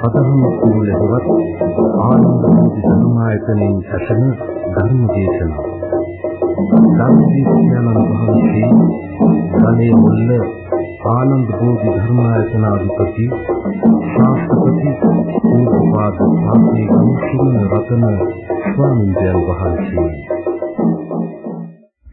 පදහම කුලෙහිවත් ආනන්ද ධර්මායතනෙන් ඇසෙන ධර්ම දේශනාව. ධම්මදීක්ෂානන් වහන්සේ ධනේ මුල්ල ආනන්ද බෝධි ධර්මායතනාධිපති ශාස්ත්‍රපති පූර්වපාද සාමී ගුණ රතන ස්වාමීන් වහන්සේ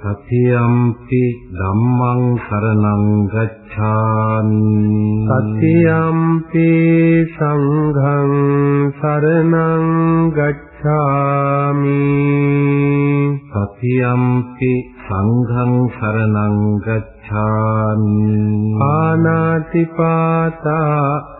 සතියම්පි ධම්මං සරණං ගච්ඡාමි। සතියම්පි සංඝං සරණං ගච්ඡාමි। සතියම්පි සංඝං සරණං ගච්ඡාමි। ආනාති පාතා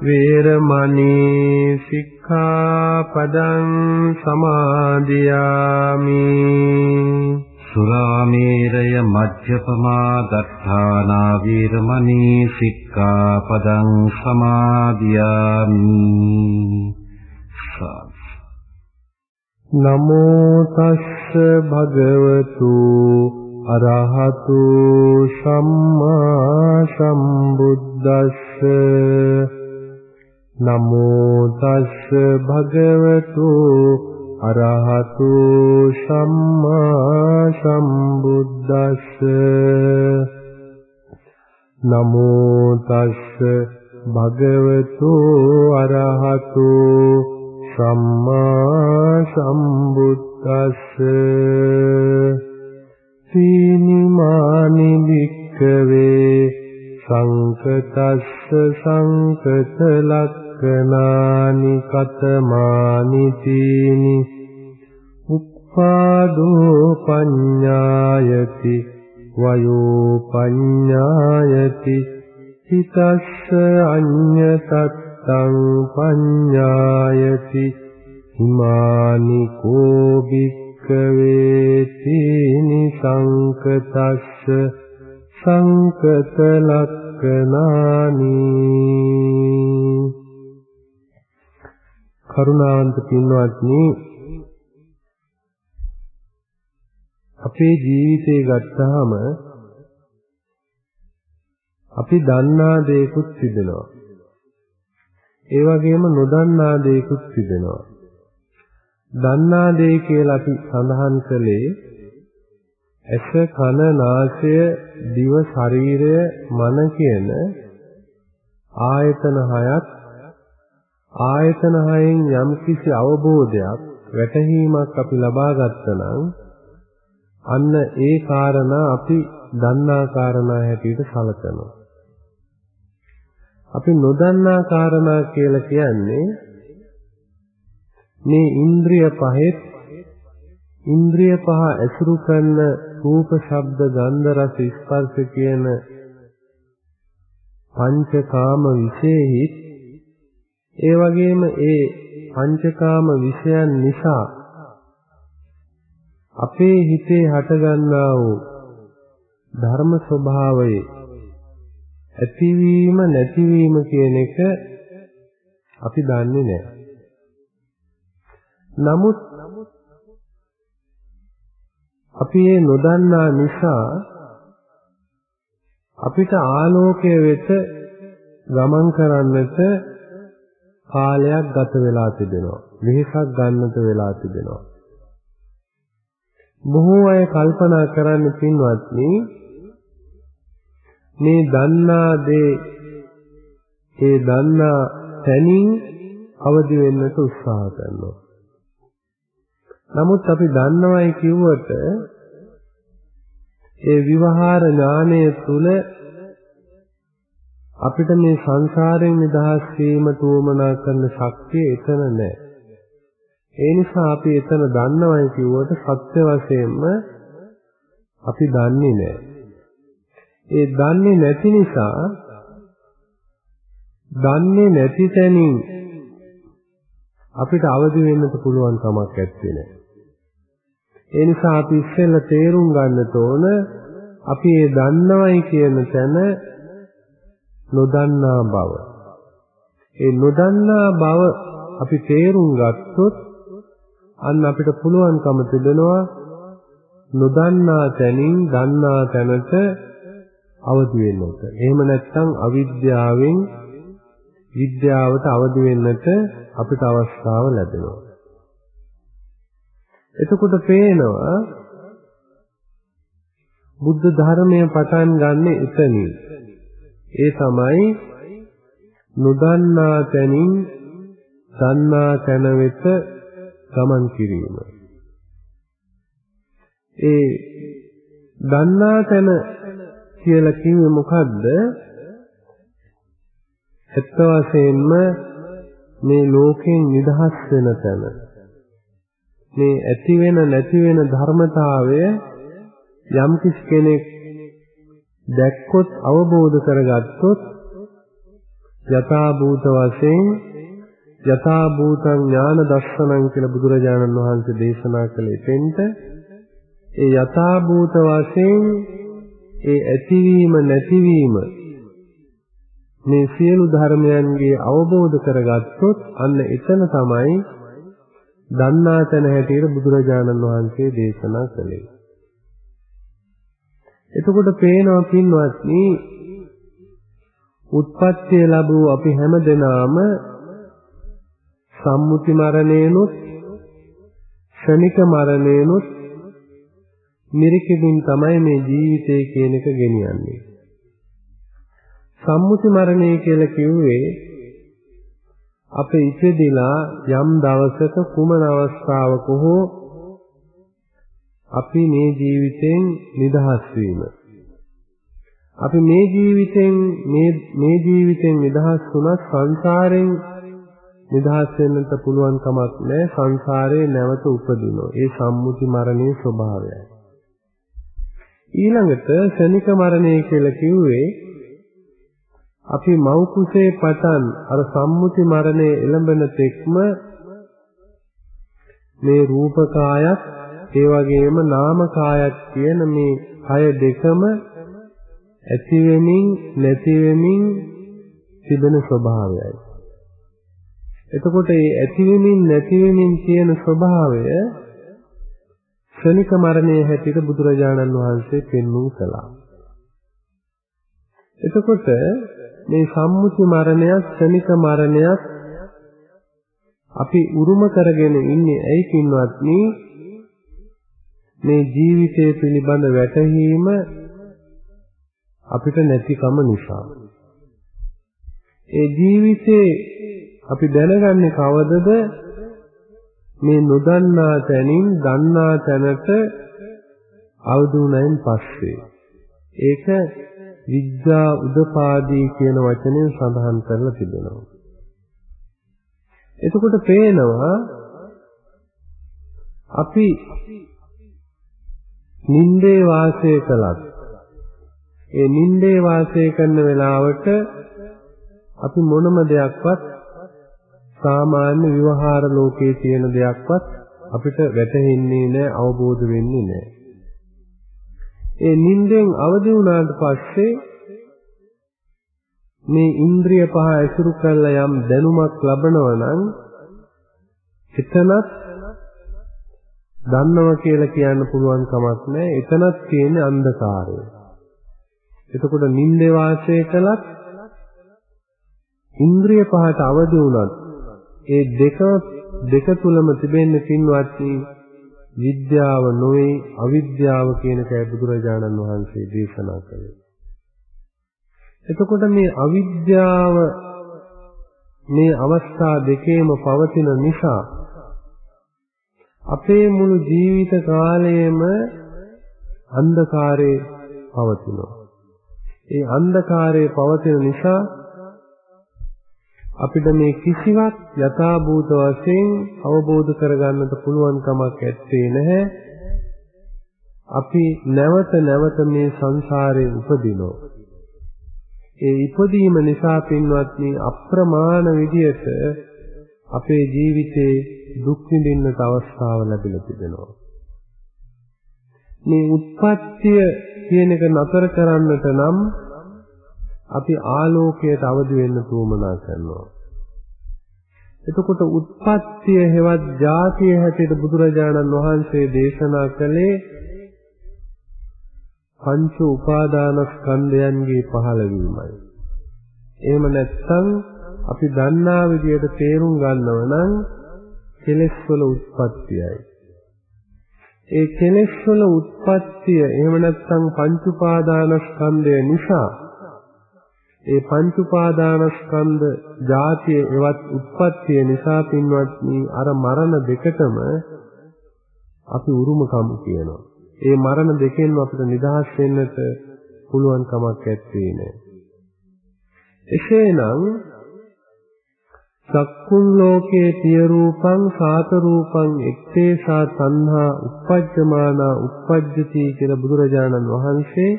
වේරමණී සික්ඛාපදං සමාදියාමි සුරාමේරය මජ්ජපමා දත්තානා වීරමණී සික්ඛාපදං සමාදියාමි නමෝ තස්ස භගවතු අරහතු සම්මා සම්බුද්දස්ස නමෝ තස්ස භගවතු අරහතු සම්මා සම්බුද්දස්ස. නමෝ තස්ස භගවතු අරහතු සම්මා සම්බුද්දස්ස. සීනිමානි වික්කවේ සංකතස්ස සංකත ලක්කනානි කතමානි තීනි උප්පාදෝ පඤ්ඤායති වයෝ පඤ්ඤායති හිතස්ස අඤ්ඤතත්තං පඤ්ඤායති හිමානි කෝ භික්ඛවේ තීනි සංකතස්ස සංකත ලක්කනානි කරුණාන්ත පින්වත්නි අපේ ජීවිතේ ගත්තාම අපි දන්නා දේකුත් තිබෙනවා. ඒ වගේම නොදන්නා දේකුත් තිබෙනවා. දන්නා දේ කියලා අපි සඳහන් කළේ ඇස කන නාසය දිව ශරීරය මන කියන ආයතන හයත් ආයතන හයෙන් යම්කිසි අවබෝධයක් වැටහීමක් අපි ලබා ගත්තනම් අන්න ඒ කාරණා අපි දන්නා කාරණා හැටියට සැලකනවා. අපි නොදන්නා කාරණා කියලා කියන්නේ මේ ඉන්ද්‍රිය පහෙත් ඉන්ද්‍රිය පහ ඇසුරු කරන රූප, ශබ්ද, ගන්ධ, රස, ස්පර්ශ කියන පංචකාම විශේෂෙහි ඒ වගේම ඒ පංචකාම විෂයන් නිසා අපේ හිතේ හටගන්නා වූ ධර්ම ස්වභාවයේ ඇතිවීම නැතිවීම කියන එක අපි දන්නේ නැහැ. නමුත් අපි ඒ නොදන්නා නිසා අපිට ආලෝකය වෙත ගමන් කරන්නට කාලයක් ගත වෙලා තිබෙනවා. වෙහසක් ගන්නට වෙලා තිබෙනවා. බොහෝ අය කල්පනා කරන්න පින්වත්නි මේ දන්නා දේ ඒ දන්නා තැනින් අවදි වෙන්නට උත්සාහ කරනවා. නමුත් අපි දන්නවයි කිව්වට ඒ විවහාර ඥානය තුල අපිට මේ සංසාරයෙන් නිදහස් වීමට උවමනා කරන ශක්තිය එතන නැහැ. ඒ නිසා අපි එතන දන්නවයි කිව්වට සත්‍ය වශයෙන්ම අපි දන්නේ නැහැ. ඒ දන්නේ නැති නිසා දන්නේ නැති තැනින් අපිට අවදි වෙන්නත් පුළුවන් කමක් නැත්තේ නෑ. ඒ නිසා අපි ඉස්සෙල්ලා තේරුම් ගන්නට ඕන අපි ඒ දන්නවයි කියන තැන නොදන්නා බව. ඒ නොදන්නා බව අපි තේරුම් ගත්තොත් අන්න අපිට පුළුවන්කම තිබෙනවා නොදන්නා තැනින් දන්නා තැනට අවදි වෙන්නට. එහෙම නැත්නම් අවිද්‍යාවෙන් විද්‍යාවට අවදි වෙන්නට අපිට අවස්ථාව ලැබෙනවා. එතකොට පේනවා බුද්ධ ධර්මය පටන් ගන්න එතනින්. ඒ තමයි නොදන්නා තැනින් දන්නා තැන වෙත ගමන් කිරීම. ඒ දන්නා තැන කියලා කිව්වේ මොකද්ද? ඇත්ත වශයෙන්ම මේ ලෝකයෙන් නිදහස් වෙන තැන. මේ ඇති වෙන නැති වෙන ධර්මතාවය යම් කෙනෙක් දැක්කොත් අවබෝධ කරගත්තොත් යථා භූත වශයෙන් යථා භූතං ඥාන දර්ශනං කියලා බුදුරජාණන් වහන්සේ දේශනා කළේ දෙන්න ඒ යථා භූත වශයෙන් ඒ ඇතිවීම නැතිවීම මේ සියලු ධර්මයන්ගේ අවබෝධ කරගත්තොත් අන්න එතන තමයි දන්නා තැන හැටියට බුදුරජාණන් වහන්සේ දේශනා කළේ. එතකොට පේනවා පින්වත්නි උත්පත්තිය ලැබූ අපි හැම දෙනාම සම්මුති මරණයනොත් ක්ෂණික මරණයනොත් මිරිකෙමින් තමයි මේ ජීවිතය කියන එක ගෙනියන්නේ. සම්මුති මරණය කියලා කිව්වේ අප ඉපදිලා යම් දවසක කුමන අවස්ථාවක හෝ අපි මේ ජීවිතෙන් නිදහස් වීම. අපි මේ ජීවිතෙන් මේ මේ ජීවිතෙන් නිදහස් වුණත් සංසාරයෙන් නිදහස් වෙන්නට පුළුවන් කමක් නැහැ. සංසාරේ නැවත උපදිනවා. ඒ සම්මුති මරණයේ ස්වභාවයයි. ඊළඟට ශනික මරණය කියලා කිව්වේ අපි මව් කුසේ පටන් අර සම්මුති මරණය එළඹෙන තෙක්ම මේ රූප කායත් ඒ වගේම නාම කායත් කියන මේ කය දෙකම ඇති වෙමින් නැති වෙමින් තිබෙන ස්වභාවයයි. එතකොට මේ ඇති වෙමින් නැති වෙමින් තියෙන ස්වභාවය ක්ෂණික මරණයේ හැටියට බුදුරජාණන් වහන්සේ පෙන්වු කළා. එතකොට මේ සම්මුති මරණයත් ක්ෂණික මරණයත් අපි උරුම කරගෙන ඉන්නේ ඇයි කින්වත්නි මේ ජීවිතය පිළිබඳ වැටහීම අපිට නැතිකම නිසා. ඒ ජීවිතේ අපි දැනගන්නේ කවදද මේ නොදන්නා තැනින් දන්නා තැනට අවදුණයින් පස්සේ ඒක විද්‍යා උදපාදී කියන වචනයෙන් සඳහන් කරලා තිබෙනවා. එතකොට පේනවා අපි නින්දේ වාසය කළත් ඒ නින්දේ වාසය කරන වෙලාවට අපි මොනම දෙයක්වත් සාමාන්‍ය විවහාර ලෝකයේ තියෙන දෙයක්වත් අපිට වැටහෙන්නේ නැහැ අවබෝධ වෙන්නේ නැහැ. ඒ නිින්දෙන් අවදි වුණාට පස්සේ මේ ඉන්ද්‍රිය පහ ඇසුරු කරලා යම් දැනුමක් ලබනවා නම් එතනත් දන්නවා කියලා කියන්න පුළුවන් කමක් නැහැ. එතනත් තියෙන්නේ අන්ධකාරය. එතකොට නිින්දේ වාසය කළත් ඉන්ද්‍රිය පහට අවදි වුණත් ඒ දෙක දෙක තුලම තිබෙන්න පින්වත්නි විද්‍යාව නොවේ අවිද්‍යාව කියන කයි බුදුරජාණන් වහන්සේ දේශනා කළේ. එතකොට මේ අවිද්‍යාව මේ අවස්ථා දෙකේම පවතින නිසා අපේ මුළු ජීවිත කාලයේම අන්ධකාරයේ පවතිනවා. ඒ අන්ධකාරයේ පවතින නිසා අපිට මේ කිසිවක් යථාභූත වශයෙන් අවබෝධ කරගන්නට පුළුවන් කමක් ඇත්තේ නැහැ. අපි නැවත නැවත මේ සංසාරේ උපදිනෝ. ඒ ඉපදීම නිසා පින්වත්නි අප්‍රමාණ විදියට අපේ ජීවිතේ දුක් විඳින්නට අවස්ථාව ලැබිලා තිබෙනවා. මේ උත්පත්තිය කියන එක නතර කරන්නට නම් අපි ආලෝකයට අවදි වෙන්න උවමනා කරනවා. එතකොට උත්පත්තිය හෙවත් ජාතිය හැටියට බුදුරජාණන් වහන්සේ දේශනා කළේ පංච උපාදානස්කන්ධයන්ගේ පහළවීමයි. එහෙම නැත්නම් අපි දන්නා විදිහට තේරුම් ගන්නව නම් කෙලෙස් වල උත්පත්තියයි. ඒ කෙලෙස් වල උත්පත්තිය එහෙම නැත්නම් පංච උපාදානස්කන්ධය නිසා ඒ පංච උපාදානස්කන්ධ ಜಾතිය එවත් උත්පත්තිය නිසා පින්වත්නි අර මරණ දෙකටම අපි උරුමකම් කියනවා. ඒ මරණ දෙකෙන්ම අපිට නිදහස් වෙන්නට පුළුවන් කමක් නැත්තේ නෑ. එසේනම් සක්කුන් ලෝකේ පිය රූපං සාත රූපං එත්තේසා තණ්හා uppajjamana uppajjati කියලා බුදුරජාණන් වහන්සේ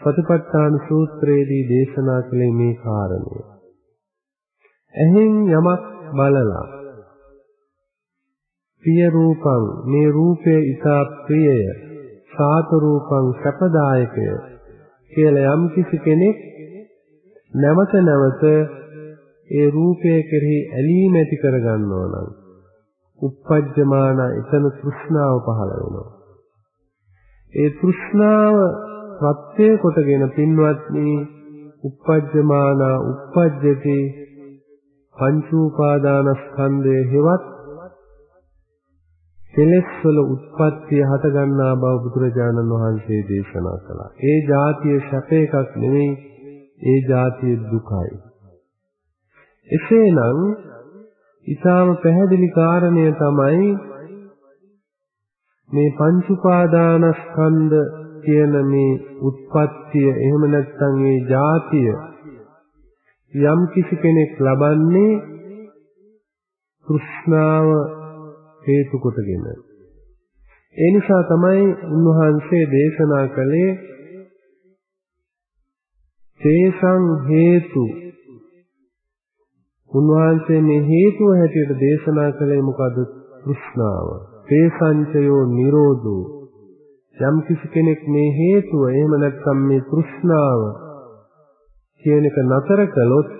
සතිපට්ඨාන සූත්‍රයේදී දේශනා කළේ මේ කාරණය. එහෙන් යමක් බලලා පිය රූපං මේ රූපය ඊතා ප්‍රියය සාත රූපං සපදායකය කියලා යම් කිසි කෙනෙක් නැවත නැවත ඒ රූපය කෙරෙහි ඇලීම ඇති කර ගන්නවා නම් uppajjamana එතන තෘෂ්ණාව පහළ වෙනවා. ඒ තෘෂ්ණාව ප්‍රත්‍ය කොටගෙන පින්වත්නි uppajjamana uppajjati පංච උපාදානස්කන්ධයේ හේවත් කෙලෙස් වල උත්පත්තිය හට ගන්නා බව බුදුරජාණන් වහන්සේ දේශනා කළා. ඒ જાතිය සැප එකක් නෙවෙයි ඒ જાතිය දුකයි. එසේනම් ඊටාම පැහැදිලි කාරණය තමයි මේ පංච උපාදානස්කන්ධ කියන මේ උත්පත්තිය එහෙම නැත්නම් මේ ಜಾතිය යම් කිසි කෙනෙක් ලබන්නේ තෘෂ්ණාව හේතු කොටගෙන. ඒ නිසා තමයි උන්වහන්සේ දේශනා කළේ තේසං හේතු උන්වහන්සේ මේ හේතුව හැටියට දේශනා කළේ මොකද තෘෂ්ණාව. තේසංචයෝ නිරෝධෝ. යම් කිසි කෙනෙක් මේ හේතුව එහෙම නැත්නම් මේ තෘෂ්ණාව කියන එක නතර කළොත්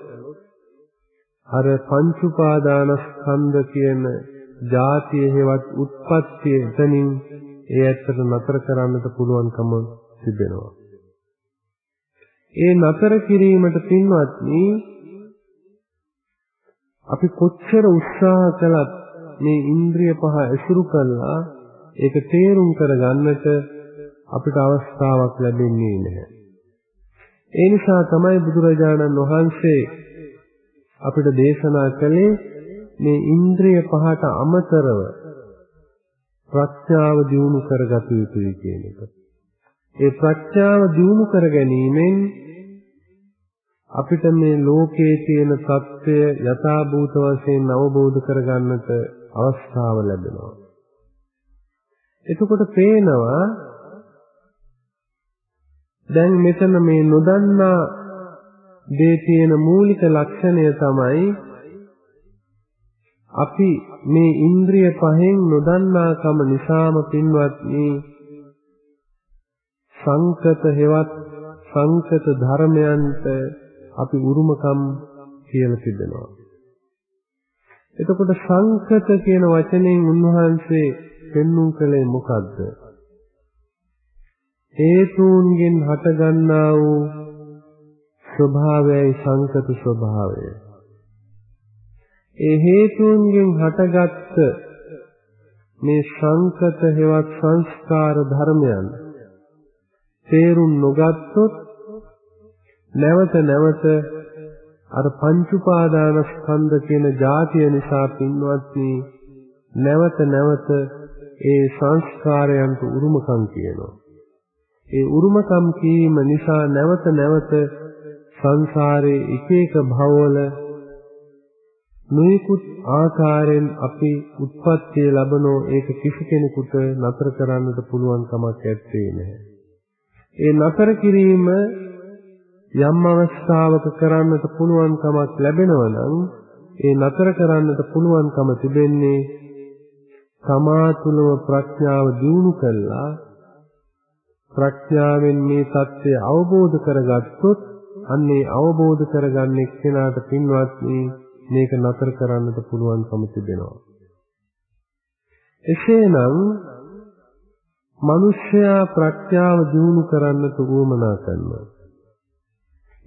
අර පංච උපාදානස්කන්ධ කියන ಜಾතිය හේවත් උත්පත්තිය එතනින් ඒ ඇත්තට නතර කරන්නට පුළුවන්කම තිබෙනවා. ඒ නතර කිරීමට පින්වත්නි අපි කොච්චර උත්සාහ කළත් මේ ඉන්ද්‍රිය පහ ඇසුරු කළා ඒක තේරුම් කරගන්නට අපිට අවස්ථාවක් ලැබෙන්නේ නැහැ. ඒ නිසා තමයි බුදුරජාණන් වහන්සේ අපිට දේශනා කළේ මේ ඉන්ද්‍රිය පහට අමතරව ප්‍රඥාව දියුණු කරගත යුතුයි කියන එක. ඒ ප්‍රඥාව දියුණු කර ගැනීමෙන් අපිට මේ ලෝකයේ තියෙන தත්ත්වය යථාභූත වශයෙන් අවබෝධ කරගන්නට අවස්ථාව ලැබෙනවා. එතකොට පේනවා දැන් මෙතන මේ නොදන්නා දේ තියෙන මූලික ලක්ෂණය තමයි අපි මේ ඉන්ද්‍රිය පහෙන් නොදන්නාකම නිසාම පින්වත්නි සංකත හේවත් සංකත ධර්මයන්ට අපි උරුමකම් කියලා තිබෙනවා. එතකොට සංකත කියන වචනයෙන් උන්වහන්සේ පෙන්වුම් කළේ මොකද්ද? හේතුන්ගෙන් හටගන්නා වූ ස්වභාවයයි සංකත ස්වභාවය. ඒ හේතුන්ගෙන් හටගත්ත මේ සංකත හේවත් සංස්කාර ධර්මයන් තේරුම් නොගත්තොත් නැවත නැවත අර පංච උපාදානස්කන්ධ කියන જાතිය නිසා පින්වත්නි නැවත නැවත ඒ සංස්කාරයන්ට උරුමකම් කියනවා. ඒ උරුමකම් කීම නිසා නැවත නැවත සංසාරේ එක එක භවවල නොයෙකුත් ආකාරයෙන් අපි උත්පත්ති ලැබනෝ ඒක කිසි කෙනෙකුට නතර කරන්නට පුළුවන් කමක් නැත්තේ නෑ. ඒ නතර කිරීම යම් අවස්ථාවක කරන්නට පුළුවන් කමක් ලැබෙනවා නම් ඒ නතර කරන්නට පුළුවන්කම තිබෙන්නේ තමා තුළම ප්‍රඥාව දියුණු කළා ප්‍රඥාවෙන් මේ தත්ත්වය අවබෝධ කරගත්තොත් අන්නේ අවබෝධ කරගන්න එක්කෙනාට පින්වත්නි මේක නතර කරන්නට පුළුවන්කම තිබෙනවා. එසේනම් මිනිස්යා ප්‍රඥාව දියුණු කරන්නට උවමනා කරනවා.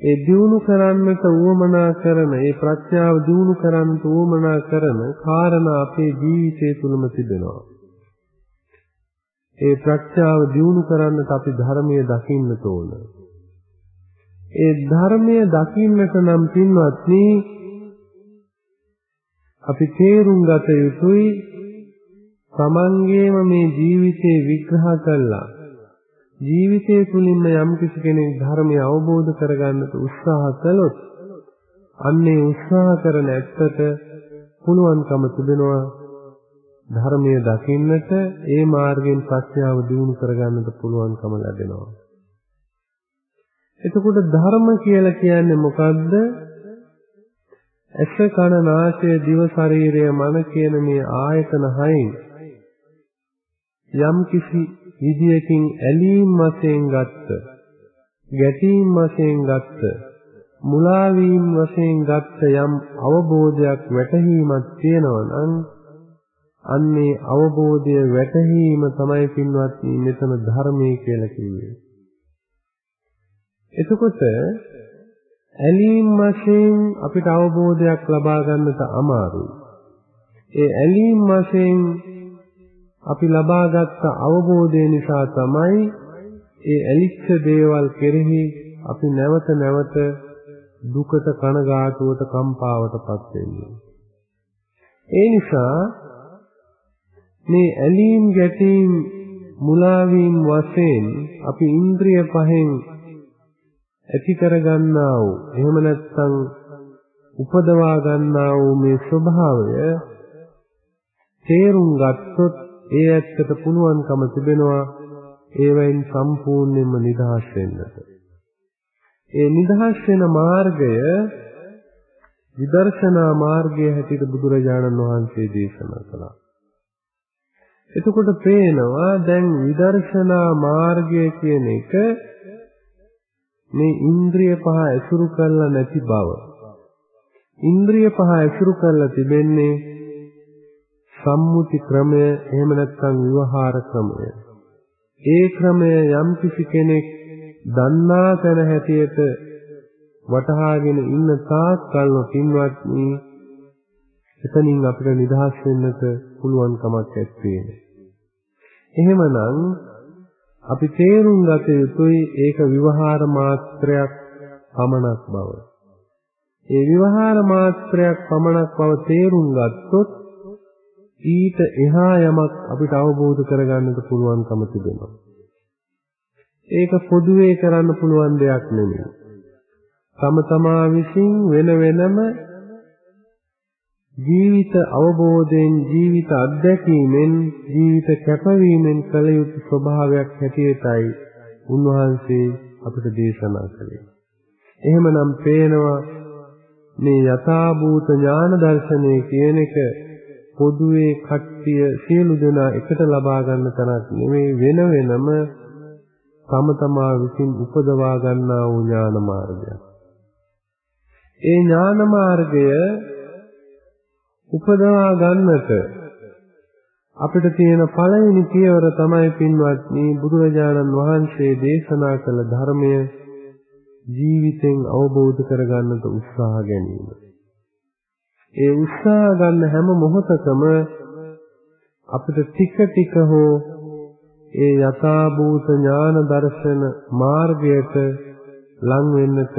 ඒ දියුණු කරන්නට උවමනා කරන ඒ ප්‍රඥාව දියුණු කරන්නට උවමනා කරන කාරණා අපේ ජීවිතය තුළම තිබෙනවා. ඒ ප්‍රඥාව දියුණු කරන්නට අපි ධර්මයේ දකින්න ඕන. ඒ ධර්මයේ දකින්නට නම් පින්වත්නි අපි තේරුම් ගත යුතුයි තමන්ගේම මේ ජීවිතේ විග්‍රහ කළා ජීවිතය තුළින්ම යම් කිසි කෙනෙක් ධර්මය අවබෝධ කරගන්නට උත්සාහ කළොත් අන්නේ උත්සාහ කරන ඇත්තට පුළුවන්කම තිබෙනවා ධර්මය දකින්නට ඒ මාර්ගයෙන් ප්‍රඥාව දියුණු කරගන්නට පුළුවන්කම ලැබෙනවා. එතකොට ධර්ම කියලා කියන්නේ මොකද්ද? ඇස කන නාසය දිව ශරීරය මන කියන මේ ආයතන හයෙන් යම් කිසි විදියකින් ඇලීම් වශයෙන් ගත්ත ගැටීම් වශයෙන් ගත්ත මුලා වීම වශයෙන් ගත්ත යම් අවබෝධයක් වැටහීමක් තියෙනවා නම් අන්නේ අවබෝධය වැටහීම තමයි පින්වත්නි මෙතන ධර්මයේ කියලා කිව්වේ. එතකොට ඇලීම් වශයෙන් අපිට අවබෝධයක් ලබා ගන්නට අමාරුයි. ඒ ඇලීම් වශයෙන් අපි ලබාගත් අවබෝධය නිසා තමයි ඒ ඇලිච්ච දේවල් කෙරෙහි අපි නැවත නැවත දුකට කනගාටුවට කම්පාවටපත් වෙන්නේ. ඒ නිසා මේ ඇලීම් ගැටීම් මුලාවීම් වශයෙන් අපි ඉන්ද්‍රිය පහෙන් ඇති කරගන්නා වූ එහෙම නැත්නම් උපදවා ගන්නා වූ මේ ස්වභාවය තේරුම් ගත්තොත් ඒ ඇත්තට පුළුවන්කම තිබෙනවා ඒවෙන් සම්පූර්ණයෙන්ම නිදහස් වෙන්නට. ඒ නිදහස් වෙන මාර්ගය විදර්ශනා මාර්ගය හැටියට බුදුරජාණන් වහන්සේ දේශනා කළා. එතකොට පේනවා දැන් විදර්ශනා මාර්ගය කියන එක මේ ඉන්ද්‍රිය පහ ඇසුරු කරලා නැති බව. ඉන්ද්‍රිය පහ ඇසුරු කරලා තිබෙන්නේ සම්මුති ක්‍රමය එහෙම නැත්නම් විවහාර ක්‍රමය. ඒ ක්‍රමය යම් කිසි කෙනෙක් දන්නා තැන හැටියට වටහාගෙන ඉන්න තාක් කල්ම පින්වත්නි එතනින් අපිට නිදහස් වෙන්නට පුළුවන් කමක් නැත්තේ. එහෙමනම් අපි තේරුම් ගත යුතුයි ඒක විවහාර මාත්‍රයක් පමණක් බව. ඒ විවහාර මාත්‍රයක් පමණක් බව තේරුම් ගත්තොත් ඊට එහා යමක් අපිට අවබෝධ කරගන්නට පුළුවන්කම තිබෙනවා. ඒක පොදුවේ කරන්න පුළුවන් දෙයක් නෙමෙයි. තම තමා විසින් වෙන වෙනම ජීවිත අවබෝධයෙන් ජීවිත අත්දැකීමෙන් ජීවිත කැපවීමෙන් කළ යුතු ස්වභාවයක් හැටියටයි උන්වහන්සේ අපිට දේශනා කළේ. එහෙමනම් පේනවා මේ යථාභූත ඥාන දර්ශනය කියන එක පොදුවේ කට්ටිය සියලු දෙනා එකට ලබා ගන්න තරක් නෙමෙයි වෙන වෙනම තම තමා විසින් උපදවා ගන්නා වූ ඥාන මාර්ගයක්. ඒ ඥාන මාර්ගය උපදවා ගන්නට අපිට තියෙන පළවෙනි පියවර තමයි පින්වත්නි බුදුරජාණන් වහන්සේ දේශනා කළ ධර්මය ජීවිතෙන් අවබෝධ කරගන්නට උත්සාහ ගැනීම. ඒ උත්සාහ ගන්න හැම මොහොතකම අපිට ටික ටික හෝ ඒ යථාභූත ඥාන දර්ශන මාර්ගයට ලං වෙන්නට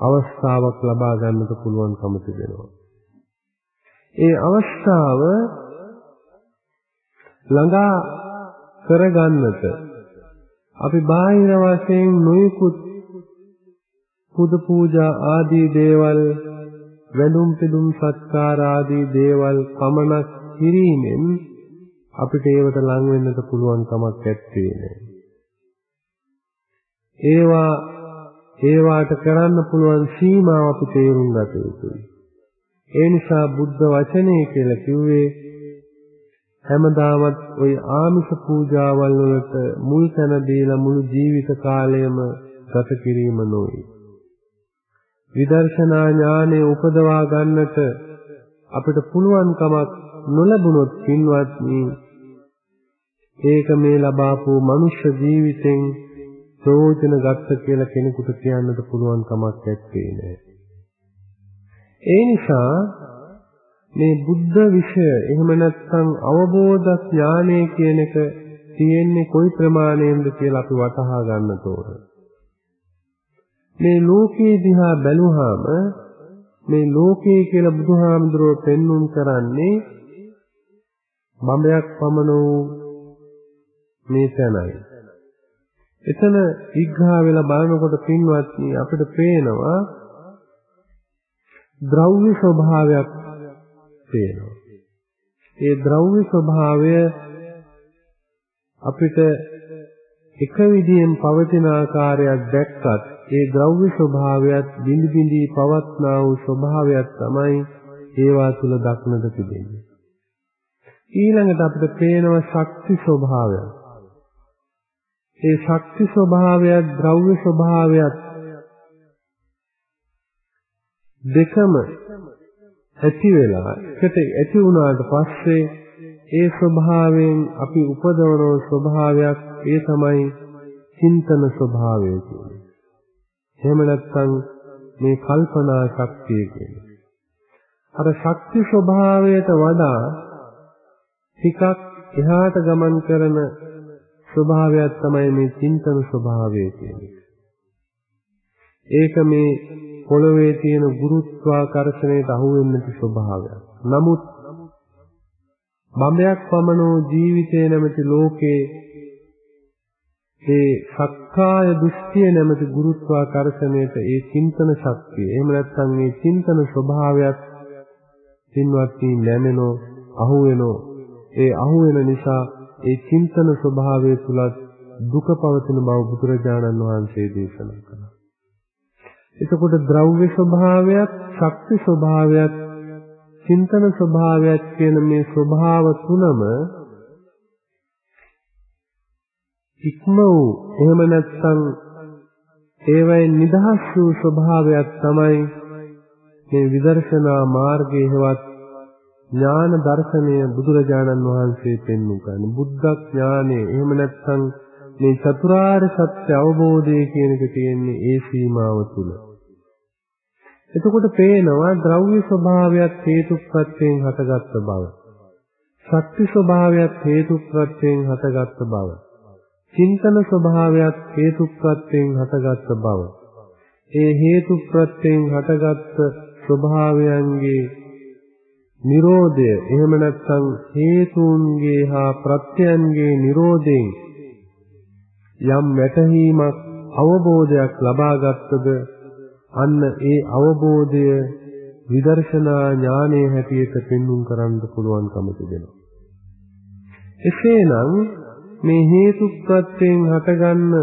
අවස්ථාවක් ලබා ගන්නට පුළුවන්කම තිබෙනවා. ඒ අවස්ථාව ළඟා කරගන්නට අපි බාහිර වශයෙන් නොයෙකුත් පුද පූජා ආදී දේවල් වැඳුම් පිදුම් සත්කාර ආදී දේවල් පමණක් කිරීමෙන් අපිට ඒවට ලං වෙන්නට පුළුවන් කමක් නැත්තේ නෑ. ඒවා ඒවාට කරන්න පුළුවන් සීමාව අපි තේරුම් ගත යුතුයි. ඒ නිසා බුද්ධ වචනේ කියලා කිව්වේ හැමදාමත් ওই ආමිෂ පූජාවල් වලට මුල් තැන දීලා මුළු ජීවිත කාලයම ගත කිරීම නොවේ. විදර්ශනා ඥානය උපදවා ගන්නට අපිට පුළුවන් කමක් නොලැබුණොත් පින්වත්නි ඒක මේ ලබාපු මනුෂ්‍ය ජීවිතෙන් ප්‍රයෝජන ගත්ත කියලා කෙනෙකුට කියන්නට පුළුවන් කමක් නැත්තේ නෑ. ඒ නිසා මේ බුද්ධ විෂය එහෙම නැත්නම් අවබෝධ ඥානය කියන එක තියෙන්නේ කොයි ප්‍රමාණයෙන්ද කියලා අපි වටහා ගන්න ඕන. මේ ලෝකේ දිහා බැලුවාම මේ ලෝකේ කියලා බුදුහාමුදුරුවෝ පෙන්눔 කරන්නේ බඹයක් පමණ වූ මේ තැනයි. එතන විග්‍රහ වෙලා බලනකොට පින්වත්නි අපිට පේනවා ද්‍රව්‍ය ස්වභාවයක් පේනවා. ඒ ද්‍රව්‍ය ස්වභාවය අපිට එක විදියෙන් පවතින ආකාරයක් දැක්කත් ඒ ද්‍රව්‍ය ස්වභාවයත් බිඳ බිඳී පවත්නා වූ ස්වභාවයක් තමයි ඒවා තුල දක්නට තිබෙන්නේ. ඊළඟට අපිට පේනවා ශක්ති ස්වභාවය. ඒ ශක්ති ස්වභාවයත් ද්‍රව්‍ය ස්වභාවයත් දෙකම ඇති වෙලා එකට ඇති වුණාට පස්සේ ඒ ස්වභාවයෙන් අපි උපදවන ස්වභාවයක් ඒ තමයි චින්තන ස්වභාවය කියන්නේ. එහෙම නැත්නම් මේ කල්පනා ශක්තිය කියන්නේ. අර ශක්ති ස්වභාවයට වඩා ටිකක් එහාට ගමන් කරන ස්වභාවයක් තමයි මේ චින්තන ස්වභාවය කියන්නේ. ඒක මේ පොළවේ තියෙන ගුරුත්වාකර්ෂණයට අහු වෙන්නට ස්වභාවයක්. නමුත් බඹයක් පමණෝ ජීවිතේ නැමැති ලෝකේ ඒ සක්කාය දෘෂ්ටිය නැමැති ගුරුත්වාකර්ෂණයට ඒ චින්තන ශක්තිය එහෙම නැත්නම් මේ චින්තන ස්වභාවයත් පින්වත්නි නැමෙනෝ අහු වෙනෝ ඒ අහු වෙන නිසා ඒ චින්තන ස්වභාවය තුලත් දුක පවතින බව බුදුරජාණන් වහන්සේ දේශනා කළා. එතකොට ද්‍රව්‍ය ස්වභාවයත් ශක්ති ස්වභාවයත් චින්තන ස්වභාවයත් කියන මේ ස්වභාව තුනම ඉක්ම වූ එහෙම නැත්නම් ඒවයින් නිදහස් වූ ස්වභාවයක් තමයි මේ විදර්ශනා මාර්ගයේ හෙවත් ඥාන දර්ශනය බුදුරජාණන් වහන්සේ පෙන්වු කරන බුද්ධ ඥානය එහෙම නැත්නම් මේ චතුරාර්ය සත්‍ය අවබෝධය කියන එක තියෙන්නේ ඒ සීමාව තුල. එතකොට පේනවා ද්‍රව්‍ය ස්වභාවයත් හේතුප්‍රත්‍යයෙන් හටගත්ත බව. ශක්ති ස්වභාවයත් හේතුප්‍රත්‍යයෙන් හටගත්ත බව. චින්තන ස්වභාවයත් හේතුප්‍රත්‍යයෙන් හටගත්ත බව. ඒ හේතුප්‍රත්‍යයෙන් හටගත්ත ස්වභාවයන්ගේ නිරෝධය එහෙම නැත්නම් හේතුන්ගේ හා ප්‍රත්‍යයන්ගේ නිරෝධයෙන් යම් වැටහීමක් අවබෝධයක් ලබාගත්තද අන්න ඒ අවබෝධය විදර්ශනා ඥානයේ හැටියට පෙන්වුම් කරන්න පුළුවන්කම තිබෙනවා. එසේනම් මේ හේතු ප්‍රත්‍යයෙන් හටගන්න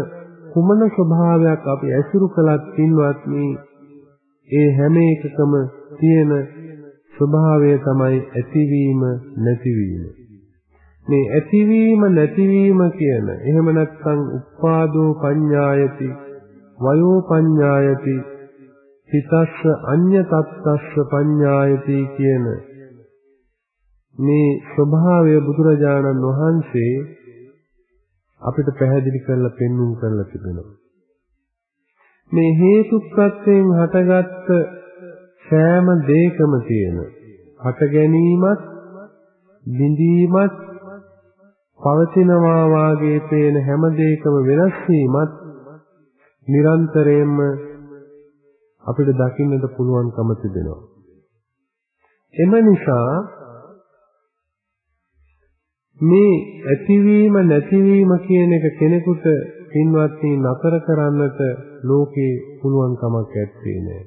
කුමන ස්වභාවයක් අපි ඇසුරු කළත් පින්වත්නි ඒ හැම එකකම තියෙන ස්වභාවය තමයි ඇතිවීම නැතිවීම. මේ ඇතිවීම නැතිවීම කියන එහෙම නැත්නම් උපාදෝ පඤ්ඤායති වයෝ පඤ්ඤායති හිතස්ස අඤ්‍ය තත්තස්ස පඤ්ඤායති කියන මේ ස්වභාවය බුදුරජාණන් වහන්සේ අපිට පැහැදිලි කරලා පෙන්වුම් කරලා තිබෙනවා. මේ හේතු ප්‍රත්‍යයෙන් හටගත්ත සෑම දෙයකම තියෙන හට ගැනීමත් බිඳීමත් පවතිනවා වාගේ පේන හැම දෙයකම වෙනස් වීමත් නිරන්තරයෙන්ම අපිට දකින්නට පුළුවන්කම තිබෙනවා. එම නිසා මේ ඇතිවීම නැතිවීම කියන එක කෙනෙකුට පින්වත්නි නතර කරන්නට ලෝකේ පුළුවන් කමක් ඇත්තේ නෑ.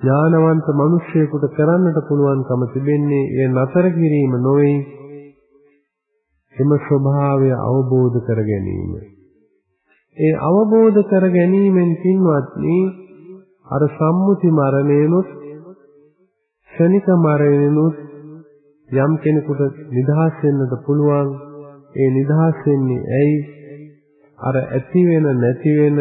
ඥානවන්ත මිනිසෙකුට කරන්නට පුළුවන්කම තිබෙන්නේ ඒ නතර කිරීම නොවේ. එම ස්වභාවය අවබෝධ කර ගැනීම. ඒ අවබෝධ කර ගැනීමෙන් පින්වත්නි අර සම්මුති මරණයනොත් ශනික මරණයනොත් යම් කෙනෙකුට නිදහස් වෙන්නට පුළුවන් ඒ නිදහස් වෙන්නේ ඇයි? අර ඇති වෙන නැති වෙන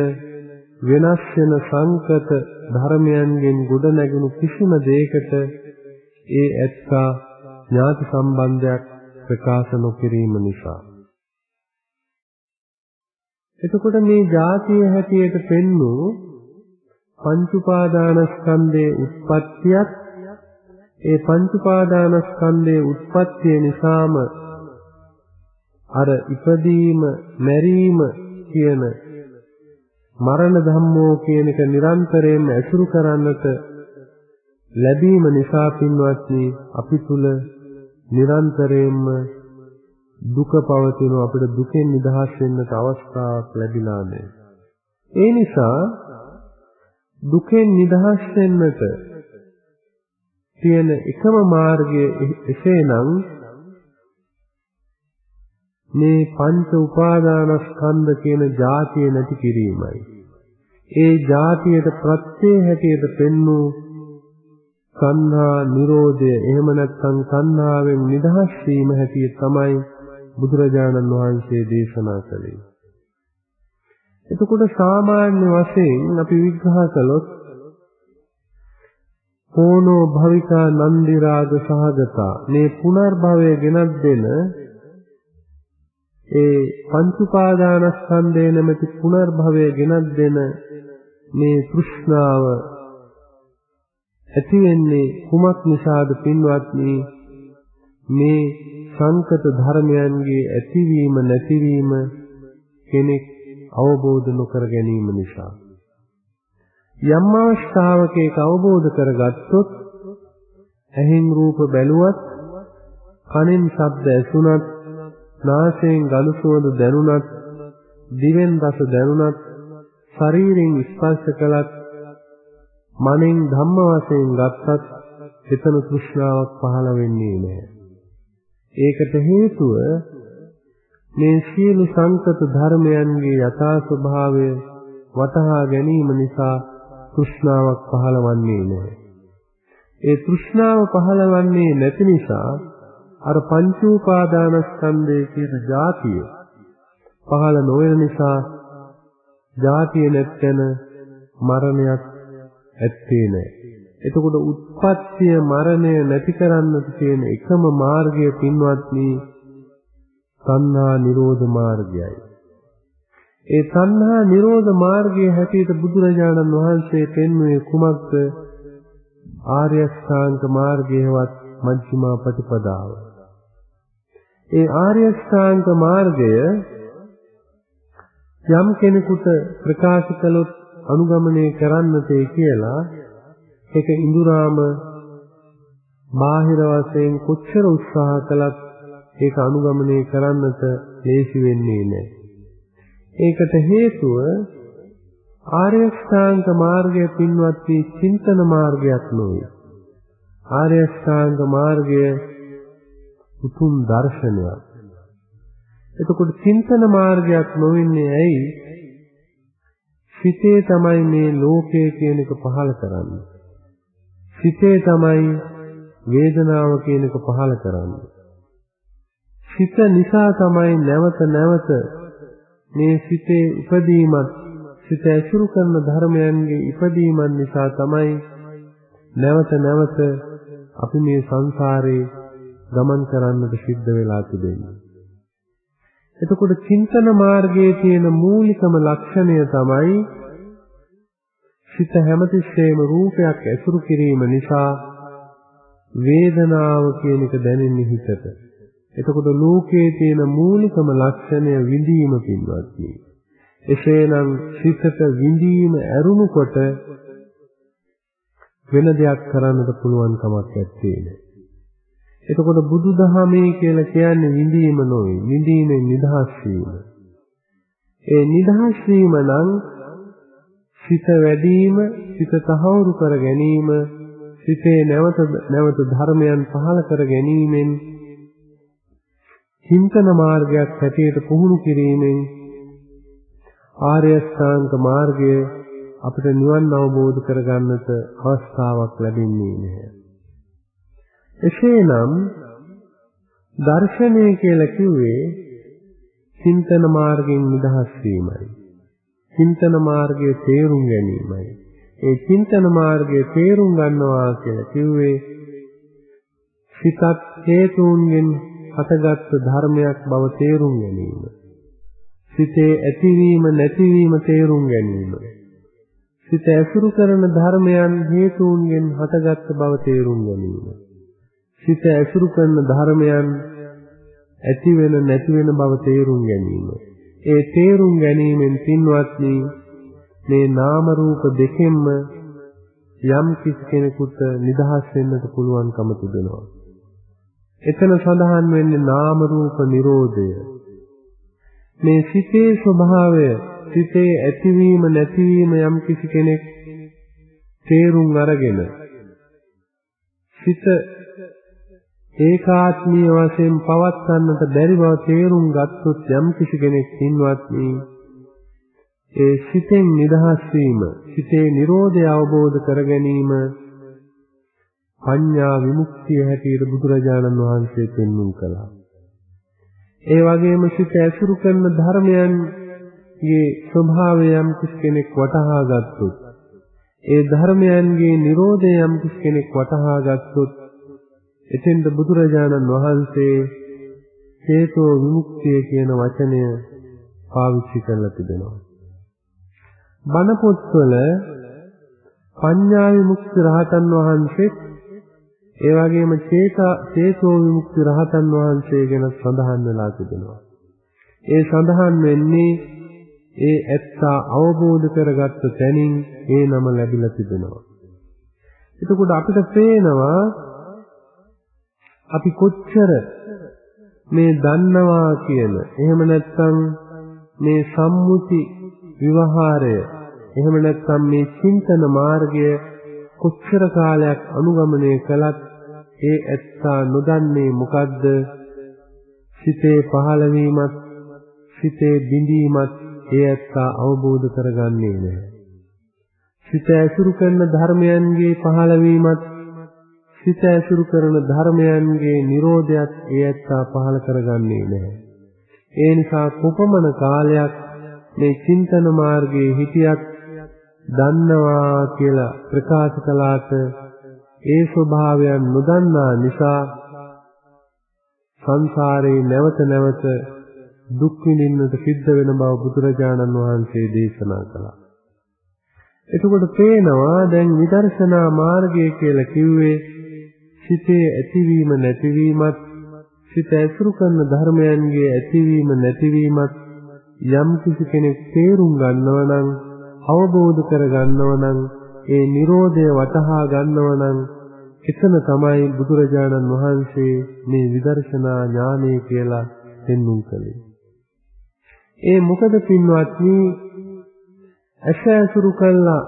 වෙනස් වෙන සංකත ධර්මයන්ගෙන් ගොඩ නැගුණු කිසිම දෙයකට ඒ ඇත්තා ඥාති සම්බන්ධයක් ප්‍රකාශ නොකිරීම නිසා. එතකොට මේ જાතිය හැටියට පෙන්වූ පංච උපාදානස්කන්ධයේ උත්පත්තියත් ඒ පංච උපාදානස්කන්ධයේ උත්පත්තිය නිසාම අර ඉපදීම මැරීම කියන මරණ ධම්මෝ කියන එක නිරන්තරයෙන්ම ඇසුරු කරන්නට ලැබීම නිසා පින්වත්නි අපි තුල නිරන්තරයෙන්ම දුක පවතින අපිට දුකෙන් නිදහස් වෙන්නට අවස්ථාවක් ලැබිලා නැහැ. ඒ නිසා දුකෙන් නිදහස් වෙන්නට තියෙන එකම මාර්ගය එසේනම් මේ පංච උපාදානස්කන්ධ කියන જાතිය නැති කිරීමයි. ඒ જાතියට ප්‍රත්‍ය හැටියට පෙන්වූ සංහා නිරෝධය එහෙම නැත්නම් සංහාවෙන් නිදහස් වීම හැටියට තමයි බුදුරජාණන් වහන්සේ දේශනා කළේ. එතකොට සාමාන්‍ය වශයෙන් අපි විග්‍රහ කළොත් කෝනෝ භවිකා නන්දි රාග සහගතා. මේ පුනර්භවය ගෙනත් දෙන ඒ පංච උපාදානස්කන්ධය නැමැති පුනර්භවය ගෙනත් දෙන මේ තෘෂ්ණාව ඇති වෙන්නේ කුමක් නිසාද පින්වත්නි? මේ සංකත ධර්මයන්ගේ ඇතිවීම නැතිවීම කෙනෙක් අවබෝධ නොකර ගැනීම නිසා. යම් අවස්ථාවක ඒක අවබෝධ කරගත්තොත් ඇහෙන් රූප බැලුවත් කනෙන් ශබ්ද ඇසුණත් නාසයෙන් ගඳ සුවඳ දැනුණත් දිවෙන් රස දැනුණත් ශරීරයෙන් ස්පර්ශ කළත් මනෙන් ධම්ම වශයෙන් ගත්තත් එතන තෘෂ්ණාවක් පහළ වෙන්නේ නැහැ. ඒකට හේතුව මේ සියලු සංකත ධර්මයන්ගේ යථා ස්වභාවය වටහා ගැනීම නිසා තෘෂ්ණාවක් පහළවන්නේ නැහැ. ඒ තෘෂ්ණාව පහළවන්නේ නැති නිසා අර පංච උපාදානස්කන්ධයේ කියන જાතිය පහළ නොවන නිසා જાතිය නැත්නම් මරණයක් ඇත්තේ නැහැ. එතකොට උත්පත්තිය මරණය නැති කරන්නට තියෙන එකම මාර්ගය පින්වත්නි තණ්හා නිරෝධ මාර්ගයයි. ඒ තණ්හා නිරෝධ මාර්ගයේ හැටියට බුදුරජාණන් වහන්සේ පෙන්වුවේ කුමක්ද? ආර්ය අෂ්ටාංග මාර්ගයවත් මජ්ක්‍ධිමා ප්‍රතිපදාව. ඒ ආර්ය අෂ්ටාංග මාර්ගය යම් කෙනෙකුට ප්‍රකාශ කළොත් අනුගමනය කරන්නතේ කියලා ඒක ඉඳුරාම බාහිර වශයෙන් කොච්චර උත්සාහ කළත් ඒක අනුගමනය කරන්නට ලේසි වෙන්නේ නැහැ. ඒකට හේතුව ආර්ය ශ්‍රාංක මාර්ගය පින්වත් වී චින්තන මාර්ගයක් නොවේ. ආර්ය ශ්‍රාංක මාර්ගය උතුම් දර්ශනයක්. එතකොට චින්තන මාර්ගයක් නොවෙන්නේ ඇයි? සිතේ තමයි මේ ලෝකය කියන එක පහළ කරන්නේ. සිතේ තමයි වේදනාව කියන එක පහළ කරන්නේ. සිත නිසා තමයි නැවත නැවත මේ සිතේ ඉපදීමත් සිත ඇසුරු කරන ධර්මයන්ගේ ඉපදීමන් නිසා තමයි නැවත නැවත අපි මේ සංසාරේ ගමන් කරන්නට සිද්ධ වෙලා තිබෙන්නේ. එතකොට චින්තන මාර්ගයේ තියෙන මූලිකම ලක්ෂණය තමයි සිත හැමතිස්සෙම රූපයක් ඇසුරු කිරීම නිසා වේදනාව කියන එක දැනෙන්නේ හිතට. එතකොට ලෝකයේ තියෙන මූලිකම ලක්ෂණය විඳීම පින්වත්නි. එසේනම් සිතට විඳීම ඇරුණුකොට වෙන දෙයක් කරන්නට පුළුවන් කමක් නැත්තේ. එතකොට බුදුදහමේ කියලා කියන්නේ විඳීම නොවේ. විඳීමෙන් නිදහස් වීම. ඒ නිදහස් වීම නම් සිත වැඩිම, සිත තහවුරු කර ගැනීම, සිතේ නැවත නැවත ධර්මයන් පහළ කර ගැනීමෙන් චින්තන මාර්ගයක් හැටියට පුහුණු කිරීමෙන් ආර්ය අෂ්ටාංග මාර්ගය අපිට නිවන් අවබෝධ කරගන්නට අවස්ථාවක් ලැබෙන්නේ නැහැ. එසේනම් දර්ශනය කියලා කිව්වේ චින්තන මාර්ගයෙන් නිදහස් වීමයි. චින්තන මාර්ගයේ තේරුම් ගැනීමයි. ඒ චින්තන මාර්ගයේ තේරුම් ගන්නවා කියලා කිව්වේ සිතත් හේතුන්ගෙන් හටගත් ධර්මයක් බව තේරුම් ගැනීම. සිතේ ඇතිවීම නැතිවීම තේරුම් ගැනීම. සිත ඇසුරු කරන ධර්මයන් හේතුන්ගෙන් හටගත් බව තේරුම් ගැනීම. සිත ඇසුරු කරන ධර්මයන් ඇති වෙන නැති වෙන බව තේරුම් ගැනීම. ඒ තේරුම් ගැනීමෙන් පින්වත්නි මේ නාම රූප දෙකෙන්ම යම් කිසි කෙනෙකුට නිදහස් වෙන්නට පුළුවන්කම තිබෙනවා. එතන සඳහන් වෙන්නේ නාම රූප නිරෝධය. මේ සිතේ ස්වභාවය සිතේ ඇතිවීම නැතිවීම යම් කිසි කෙනෙක් තේරුම් අරගෙන සිත ඒකාත්මීය වශයෙන් පවත්වන්නට බැරි බව තේරුම් ගත්තොත් යම් කිසි කෙනෙක් ඉන්වත්නි ඒ සිතෙන් නිදහස් වීම සිතේ Nirodha අවබෝධ කර ගැනීම පඤ්ඤා විමුක්තිය හැටියට බුදුරජාණන් වහන්සේ පෙන්වුම් කළා. ඒ වගේම සිත ඇසුරු කරන ධර්මයන්ගේ ස්වභාවය යම් කෙනෙක් වටහා ගත්තොත් ඒ ධර්මයන්ගේ Nirodha යම් කෙනෙක් වටහා ගත්තොත් එතෙන්ද බුදුරජාණන් වහන්සේ හේතෝ විමුක්තිය කියන වචනය පාවිච්චි කරලා තිබෙනවා. බණ පොත්වල පඤ්ඤා විමුක්ති රහතන් වහන්සේ ඒ වගේම චේතා චේතෝ විමුක්ති රහතන් වහන්සේ ගැන සඳහන් වෙලා තිබෙනවා. ඒ සඳහන් වෙන්නේ ඒ ඇත්තා අවබෝධ කරගත්ත තැනින් ඒ නම ලැබිලා තිබෙනවා. එතකොට අපිට පේනවා අපි කොච්චර මේ දන්නවා කියන එහෙම නැත්නම් මේ සම්මුති විවහාරය එහෙම නැත්නම් මේ චින්තන මාර්ගය කොච්චර කාලයක් අනුගමනය කළත් ඒ ඇත්තා නොදන්නේ මොකද්ද සිතේ පහළවීමත් සිතේ බිඳීමත් ඒ ඇත්තා අවබෝධ කරගන්නේ නැහැ සිත ඇසුරු කරන ධර්මයන්ගේ පහළවීමත් සිත ඇසුරු කරන ධර්මයන්ගේ Nirodhayat ඒ ඇත්තා පහළ කරගන්නේ නැහැ. ඒ නිසා කොපමණ කාලයක් මේ චින්තන මාර්ගයේ හිටියත් දන්නවා කියලා ප්‍රකාශ කළාට ඒ ස්වභාවයන් නොදන්නා නිසා සංසාරේ නැවත නැවත දුක් විඳින්නට සිද්ධ වෙන බව බුදුරජාණන් වහන්සේ දේශනා කළා. එතකොට පේනවා දැන් විදර්ශනා මාර්ගය කියලා කිව්වේ සිතේ ඇතිවීම නැතිවීමත් සිත ඇසුරු කරන ධර්මයන්ගේ ඇතිවීම නැතිවීමත් යම් කිසි කෙනෙක් තේරුම් ගන්නව නම් අවබෝධ කර ගන්නව නම් ඒ Nirodha වටහා ගන්නව නම් එතන තමයි බුදුරජාණන් වහන්සේ මේ විදර්ශනා ඥානය කියලා පෙන්වුම් කළේ. ඒ මොකද පින්වත්නි ඇස ඇසුරු කළා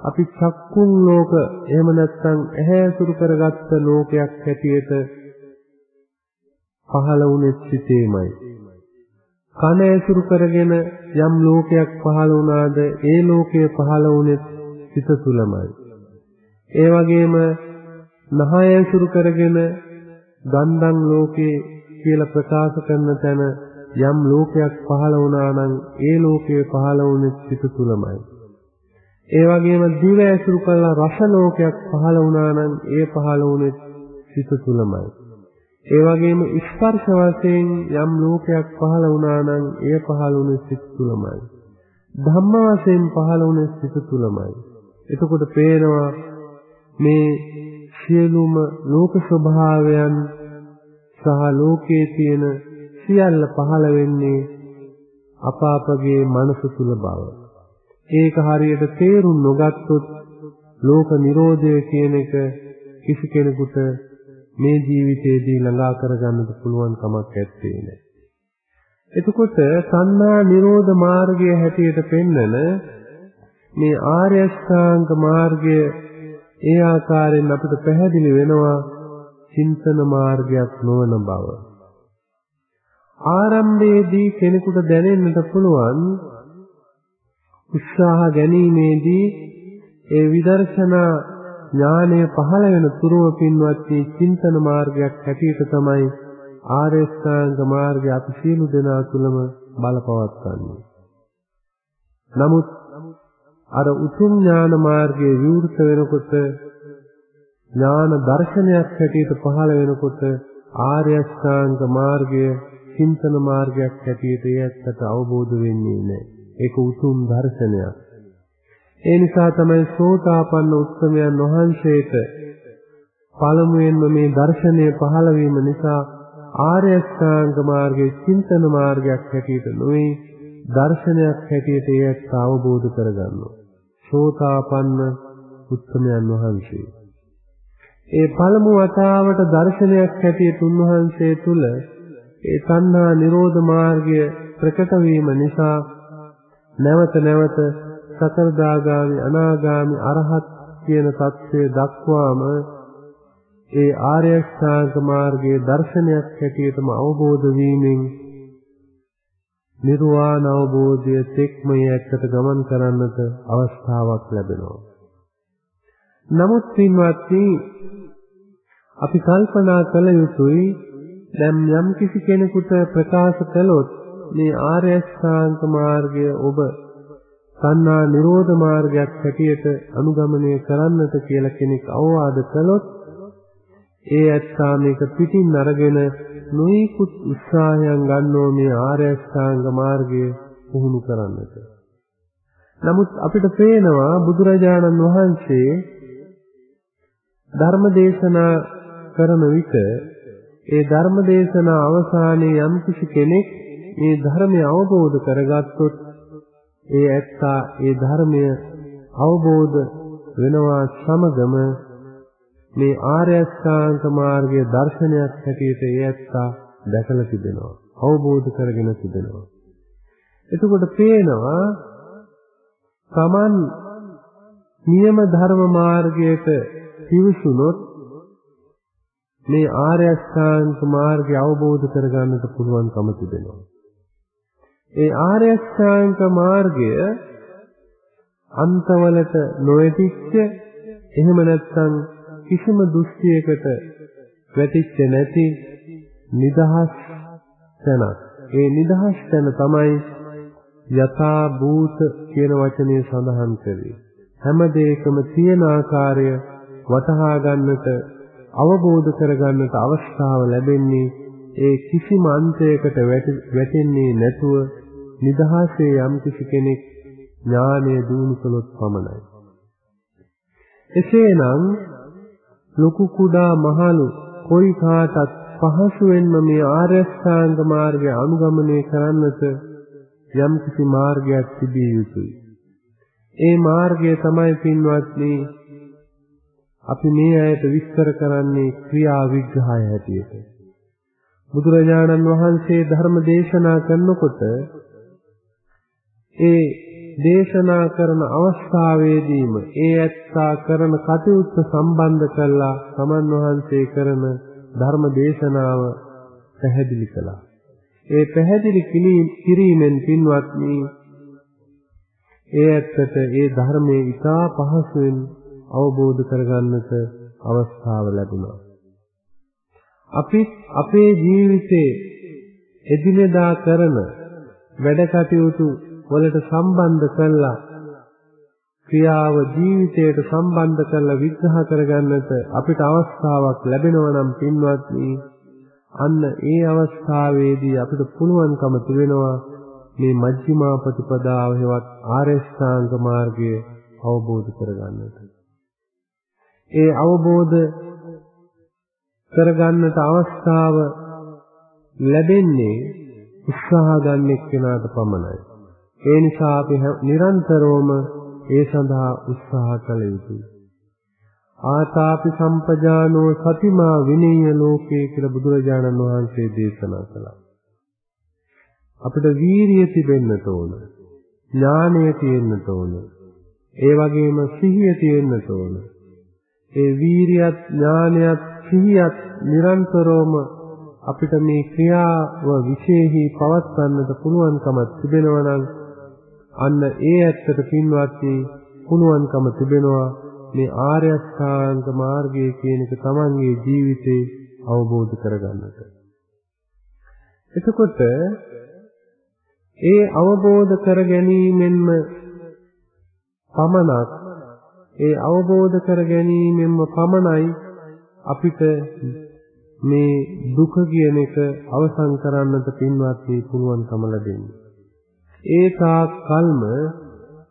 අපි චක්කුන් ලෝක එහෙම නැත්නම් ඇහැ ඇසුරු කරගත්ත ලෝකයක් හැටියට පහළ වුනේ සිතේමයි. කන ඇසුරු කරගෙන යම් ලෝකයක් පහළ වුණාද ඒ ලෝකය පහළ වුනේ සිත තුලමයි. ඒ වගේම නහය ඇසුරු කරගෙන ගන්ධං ලෝකේ කියලා ප්‍රකාශ කරන තැන යම් ලෝකයක් පහළ වුණා නම් ඒ ලෝකය පහළ වුනේ සිත තුලමයි. ඒ වගේම දිව ඇසුරු කළා රස ලෝකයක් පහළ වුණා නම් ඒ පහළ වුනේ සිත තුලමයි. ඒ වගේම ස්පර්ශ වශයෙන් යම් ලෝකයක් පහළ වුණා නම් ඒ පහළ වුනේ සිත තුලමයි. ධම්ම වශයෙන් පහළ වුනේ සිත තුලමයි. එතකොට පේනවා මේ සියලුම ලෝක ස්වභාවයන් සහ ලෝකයේ තියෙන සියල්ල පහළ වෙන්නේ අප අපගේ මනස තුල බව. ඒක හරියට තේරුම් නොගත්තොත් ලෝක නිරෝධය කියන එක කිසි කෙනෙකුට මේ ජීවිතයේදී ළඟා කරගන්නට පුළුවන් කමක් නැත්තේ නෑ. එතකොට සංනා නිරෝධ මාර්ගය හැටියට පෙන්නන මේ ආර්ය අෂ්ටාංග මාර්ගය ඒ ආකාරයෙන් අපිට පැහැදිලි වෙනවා චින්තන මාර්ගයක් නොවන බව. ආරම්භයේදී කෙනෙකුට දැනෙන්නට පුළුවන් උත්සාහ ගැනීමේදී ඒ විදර්ශනා ඥානය පහළ වෙන තුරුව පින්වත්නි චින්තන මාර්ගයක් හැටියට තමයි ආර්ය ශ්‍රාංග මාර්ගය අපි සියලු දෙනා තුළම බලපවත්වන්නේ. නමුත් අර උතුම් ඥාන මාර්ගයේ විවෘත වෙනකොට ඥාන දර්ශනයක් හැටියට පහළ වෙනකොට ආර්ය ශ්‍රාංග මාර්ගය චින්තන මාර්ගයක් හැටියට ඒකට අවබෝධ වෙන්නේ නැහැ. ඒක උතුම් දර්ශනයක්. ඒ නිසා තමයි සෝතාපන්න උත්තමයන් වහන්සේට පළමුවෙන්ම මේ දර්ශනය පහළ වීම නිසා ආර්ය අෂ්ටාංග මාර්ගයේ චින්තන මාර්ගයක් හැටියට නොවේ දර්ශනයක් හැටියට ඒත් අවබෝධ කරගන්නවා. සෝතාපන්න උත්තමයන් වහන්සේ. ඒ පළමු වතාවට දර්ශනයක් හැටියට උන්වහන්සේ තුල ඒ තණ්හා නිරෝධ මාර්ගය ප්‍රකට වීම නිසා නැවත නැවත සතරදාගාමි අනාගාමි අරහත් කියන தත්ත්වය දක්වාම ඒ ආර්ය ශ්‍රාංග මාර්ගයේ දර්ශනයක් හැටියටම අවබෝධ වීමෙන් නිර්වාණ අවබෝධය තෙක්ම යැත්තට ගමන් කරන්නට අවස්ථාවක් ලැබෙනවා. නමුත් පින්වත්නි අපි කල්පනා කළ යුතුයි දැන් යම් කිසි කෙනෙකුට ප්‍රකාශ කළොත් මේ ආර්ය ශ්‍රාංක මාර්ගය ඔබ සංනා නිරෝධ මාර්ගයක් හැටියට අනුගමනය කරන්නට කියලා කෙනෙක් අවවාද කළොත් ඒ ඇත්තා මේක පිටින් අරගෙන නොයෙකුත් උත්සාහයන් ගන්නෝ මේ ආර්ය ශ්‍රාංග මාර්ගය පුහුණු කරන්නට. නමුත් අපිට පේනවා බුදුරජාණන් වහන්සේ ධර්ම දේශනා කරන විට ඒ ධර්ම දේශනා අවසානයේ යම්කිසි කෙනෙක් මේ ධර්මය අවබෝධ කරගත්තොත් ඒ ඇත්තා ඒ ධර්මය අවබෝධ වෙනවා සමගම මේ ආර්ය අෂ්ටාංග මාර්ගයේ දර්ශනයක් හැටියට ඒ ඇත්තා දැකලා තිබෙනවා. අවබෝධ කරගෙන තිබෙනවා. එතකොට පේනවා Taman නියම ධර්ම මාර්ගයට පිවිසුනොත් මේ ආර්ය අෂ්ටාංග මාර්ගය අවබෝධ කරගන්නට පුළුවන්කම තිබෙනවා. ඒ ආර්ය අෂ්ටාංග මාර්ගය අන්තවලට නොයටිච්ච එහෙම නැත්නම් කිසිම දෘෂ්ටියකට වැටිච්ච නැති නිදහස් තැනක්. ඒ නිදහස් තැන තමයි යථා භූත කියන වචනේ සඳහන් කරේ. හැම දෙයකම තියෙන ආකාරය වටහා ගන්නට අවබෝධ කරගන්නට අවස්ථාව ලැබෙන්නේ ඒ කිසිම අන්තයකට වැටෙන්නේ නැතුව නිදහසේ යම් කිසි කෙනෙක් ඥානය දිනු කළොත් පමණයි. එසේනම් ලොකු කුඩා මහලු කොයි කාටත් පහසුවෙන්ම මේ ආර්ය ශ්‍රාංග මාර්ගය අනුගමනය කරන්නට යම් කිසි මාර්ගයක් තිබිය යුතුයි. ඒ මාර්ගය තමයි පින්වත්නි අපි මේ ඇයට විස්තර කරන්නේ ක්‍රියා විග්‍රහය හැටියට. බුදුරජාණන් වහන්සේ ධර්ම දේශනා කරනකොට ඒ දේශනා කරන අවස්ථාවේදීම ඒ ඇත්තා කරන කටයුත්ත සම්බන්ධ කළා සමන් වහන්සේ කරන ධර්ම දේශනාව පැහැදිලි කළා. ඒ පැහැදිලි කිරීමෙන් පින්වත්නි ඒ ඇත්තට ඒ ධර්මයේ ඉතා පහසුවෙන් අවබෝධ කරගන්නට අවස්ථාව ලැබුණා. අපි අපේ ජීවිතේ එදිනෙදා කරන වැඩ කටයුතු වලට සම්බන්ධ කළා ක්‍රියාව ජීවිතයට සම්බන්ධ කරලා විග්‍රහ කරගන්නට අපිට අවස්ථාවක් ලැබෙනවා නම් පින්වත්නි අන්න ඒ අවස්ථාවේදී අපිට පුළුවන්කම තිබෙනවා මේ මජ්ක්‍ධිමා ප්‍රතිපදාව හෙවත් ආරේෂ්ඨාංග මාර්ගය අවබෝධ කරගන්නට. ඒ අවබෝධ කරගන්නට අවස්ථාව ලැබෙන්නේ උත්සාහ ගන්න එක්කෙනාට පමණයි. ඒ නිසා අපි නිරන්තරවම ඒ සඳහා උත්සාහ කළ යුතුයි. ආතාපි සම්පජානෝ සතිමා විනීය ලෝකේ කියලා බුදුරජාණන් වහන්සේ දේශනා කළා. අපිට වීරිය තිබෙන්නට ඕන. ඥානය තියෙන්නට ඕන. ඒ වගේම සිහිය තියෙන්නට ඕන. ඒ වීරියත් ඥානයත් සිහියත් නිරන්තරවම අපිට මේ ක්‍රියාව විශේෂී පවත්වන්නට පුළුවන්කමක් තිබෙනවා නම් අන්න ඒ ඇත්තට පින්වත්නි පුළුවන්කම තිබෙනවා මේ ආර්ය අෂ්ටාංග මාර්ගය කියන එක තමන්ගේ ජීවිතේ අවබෝධ කරගන්නට. එතකොට ඒ අවබෝධ කර ගැනීමෙන්ම පමණක් ඒ අවබෝධ කර ගැනීමෙන්ම පමණයි අපිට මේ දුක කියන එක අවසන් කරන්නට පින්වත්නි පුළුවන්කම ලැබෙන්නේ. ඒ තාක් කල්ම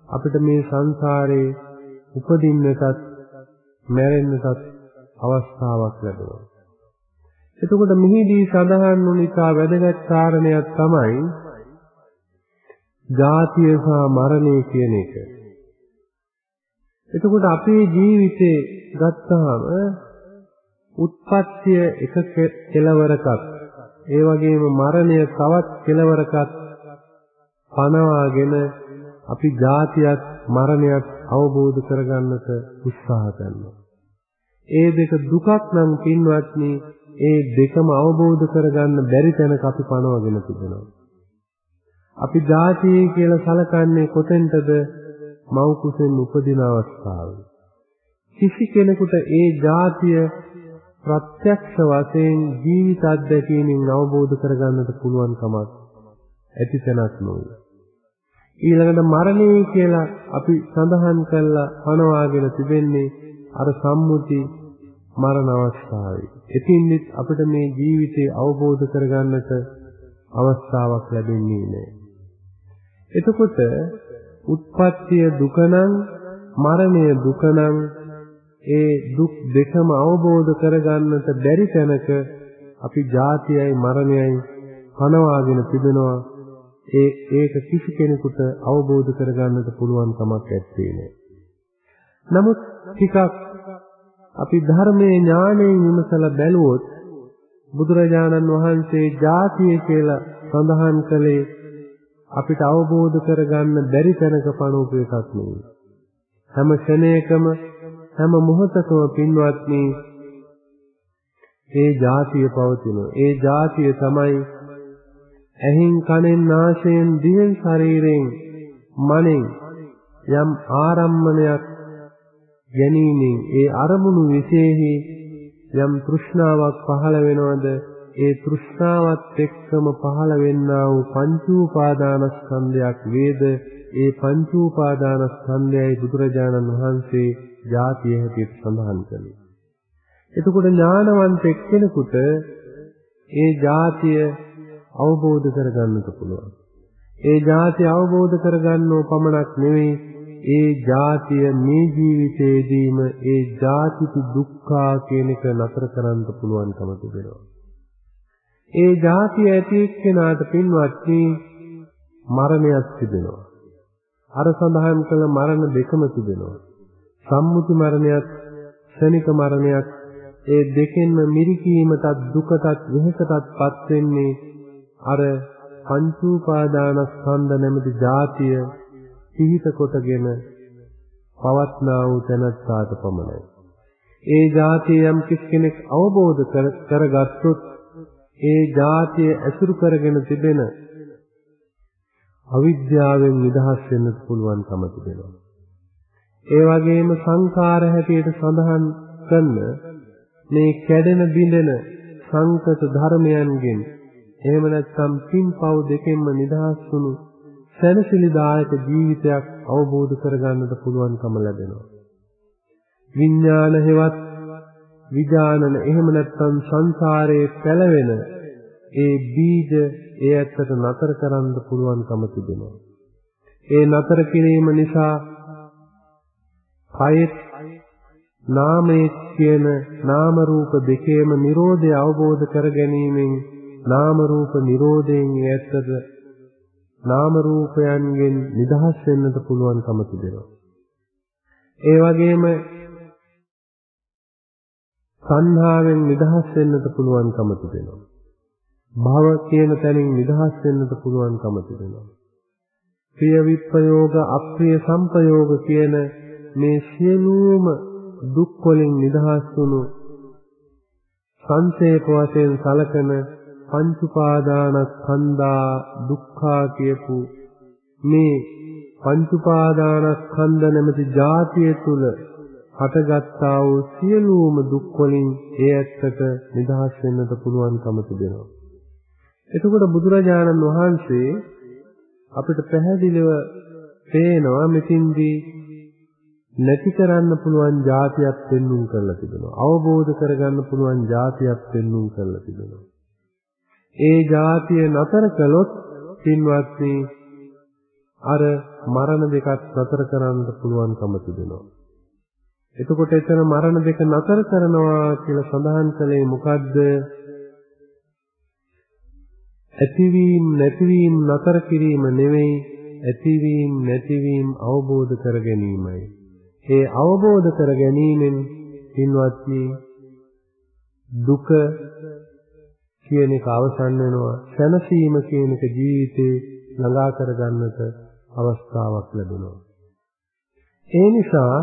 අපිට මේ සංසාරේ උපදින්නටත් මැරෙන්නටත් අවස්ථාවක් ලැබෙනවා. එතකොට මෙහිදී සඳහන් වුණ ඉතා වැදගත් කාරණයක් තමයි ජාතිය සහ මරණය කියන එක. එතකොට අපේ ජීවිතේ ගත්තාම උත්පත්තිය එක කෙලවරකක් ඒ වගේම මරණය තවත් කෙලවරකක් පනවාගෙන අපි ජාතියත් මරණයත් අවබෝධ කරගන්නට උත්සාහ කරනවා. ඒ දෙක දුකක් නම් පින්වත්නි ඒ දෙකම අවබෝධ කරගන්න බැරි තැනක අපි පනවගෙන තිබෙනවා. අපි ජාතිය කියලා සලකන්නේ කොතෙන්ටද මව් කුසෙන් උපදින අවස්ථාවේ. කිසි කෙනෙකුට ඒ ජාතිය ප්‍රත්‍යක්ෂ වශයෙන් ජීවිත අත්දැකීමෙන් අවබෝධ කරගන්නට පුළුවන් කමක් ඇති තැනක් නොවේ. ඊළඟට මරණය කියලා අපි සඳහන් කළා පනවාගෙන තිබෙන්නේ අර සම්මුති මරණ අවස්ථාවේ. එතින්දිත් අපිට මේ ජීවිතේ අවබෝධ කරගන්නට අවස්ථාවක් ලැබෙන්නේ නැහැ. එතකොට උත්පත්තිය දුක නම් මරණය දුක නම් ඒ දුක් දෙකම අවබෝධ කරගන්නට බැරි තැනක අපි ජාතියයි මරණයයි පනවාගෙන තිබෙනවා ඒ ඒක කිසි කෙනෙකුට අවබෝධ කරගන්නට පුළුවන් කමක් නැත්තේ නේ. නමුත් ටිකක් අපි ධර්මයේ ඥාණයෙන් විමසලා බැලුවොත් බුදුරජාණන් වහන්සේ ජාතිය කියලා සඳහන් කළේ අපිට අවබෝධ කරගන්න බැරි තැනක පණුපු එකක් නෙවෙයි. හැම ක්ෂණයකම හැම මොහොතකම පින්වත්නි ඒ ජාතිය පවතින. ඒ ජාතිය තමයි ඇහින් කනෙන් නාසයෙන් දිවෙන් ශරීරයෙන් මනෙන් යම් ආරම්මණයක් ගැනීමෙන් ඒ අරමුණු විශේෂෙහි යම් තෘෂ්ණාවක් පහළ වෙනවද ඒ තෘෂ්ණාවත් එක්කම පහළ වෙන්නා වූ පංච උපාදානස්කන්ධයක් වේද ඒ පංච උපාදානස්කන්ධයයි බුදුරජාණන් වහන්සේ ජාතිය හැටියට සඳහන් කළේ. එතකොට ඥානවන්ත එක්කෙනෙකුට ඒ ජාතිය අවබෝධ කරගන්නට පුළුවන්. ඒ ජාතිය අවබෝධ කරගන්නව පමණක් නෙවෙයි ඒ ජාතිය මේ ජීවිතයේදීම ඒ ජාතිති දුක්ඛා කියන එක නතර කරන්න පුළුවන්කම තිබෙනවා. ඒ ජාතිය ඇති එක්කෙනාට පින්වත්නි මරණයක් තිබෙනවා. අර සඳහන් කළ මරණ දෙකම තිබෙනවා. සම්මුති මරණයක්, ශනික මරණයක් ඒ දෙකෙන්ම මිරිකීමටත් දුකටත් වෙහෙසටත්පත් වෙන්නේ අර පංච උපාදානස්කන්ධ නැමැති ජාතිය පිහිට කොටගෙන පවත්නා වූ තැනත්තාට පමණයි. ඒ ජාතිය යම් කෙනෙක් අවබෝධ කරගත්තොත් ඒ ජාතිය ඇසුරු කරගෙන තිබෙන අවිද්‍යාවෙන් නිදහස් වෙන්න පුළුවන්කම තිබෙනවා. ඒ වගේම සංඛාර හැටියට සඳහන් කරන මේ කැඩෙන බිඳෙන සංකත ධර්මයන්ගෙන් එහෙම නැත්නම් පින්පව් දෙකෙන්ම නිදහස් වුණු සැනසෙලිදායක ජීවිතයක් අවබෝධ කරගන්නට පුළුවන්කම ලැබෙනවා. විඥාන හේවත් විඥානන එහෙම නැත්නම් සංසාරයේ පැලවෙන ඒ බීජ ඒ ඇත්තට නතර කරන්න පුළුවන්කම තිබෙනවා. ඒ නතර කිරීම නිසා කයෙත් නාමයේ කියන නාම රූප දෙකේම Nirodha අවබෝධ කර ගැනීමෙන් නාම රූප Nirodhen ඇත්තට නාම රූපයන්ගෙන් නිදහස් වෙන්නට පුළුවන්කම තිබෙනවා. ඒ වගේම සංහාවෙන් නිදහස් වෙන්නට පුළුවන්කම තිබෙනවා. භව කියන තැනින් නිදහස් වෙන්නට පුළුවන්කම තිබෙනවා. ප්‍රිය විප්‍රයෝග අප්‍රිය සංපයෝග කියන මේ සියලුම දුක් වලින් නිදහස් වුණු සංසේප වශයෙන් සලකන පංච උපාදානස්කන්ධා දුක්ඛා කියපු මේ පංච උපාදානස්කන්ධ නැමැති ධාතිය තුල හටගත්තා වූ සියලුම දුක් වලින් ඒ ඇත්තට නිදහස් වෙන්නට පුළුවන්කම තිබෙනවා. එතකොට බුදුරජාණන් වහන්සේ අපිට පැහැදිලිව පේනවා මෙතින්දී නැති කරන්න පුළුවන් જાතියක් පෙන්눔 කරලා තිබෙනවා. අවබෝධ කරගන්න පුළුවන් જાතියක් පෙන්눔 කරලා තිබෙනවා. ඒ જાතිය නතර කළොත් පින්වත්නි අර මරණ දෙකක් නතර කරන්න පුළුවන්කම තිබෙනවා. එතකොට එතන මරණ දෙක නතර කරනවා කියලා සඳහන් කළේ මොකද්ද? ඇතිවීම නැතිවීම නතර කිරීම නෙවෙයි ඇතිවීම නැතිවීම අවබෝධ කර ගැනීමයි. ඒ අවබෝධ කර ගැනීමෙන් පින්වත්නි දුක කියන එක අවසන් වෙනවා. සැනසීම කියන එක ජීවිතේ ළඟා කරගන්නට අවස්ථාවක් ලැබෙනවා. ඒ නිසා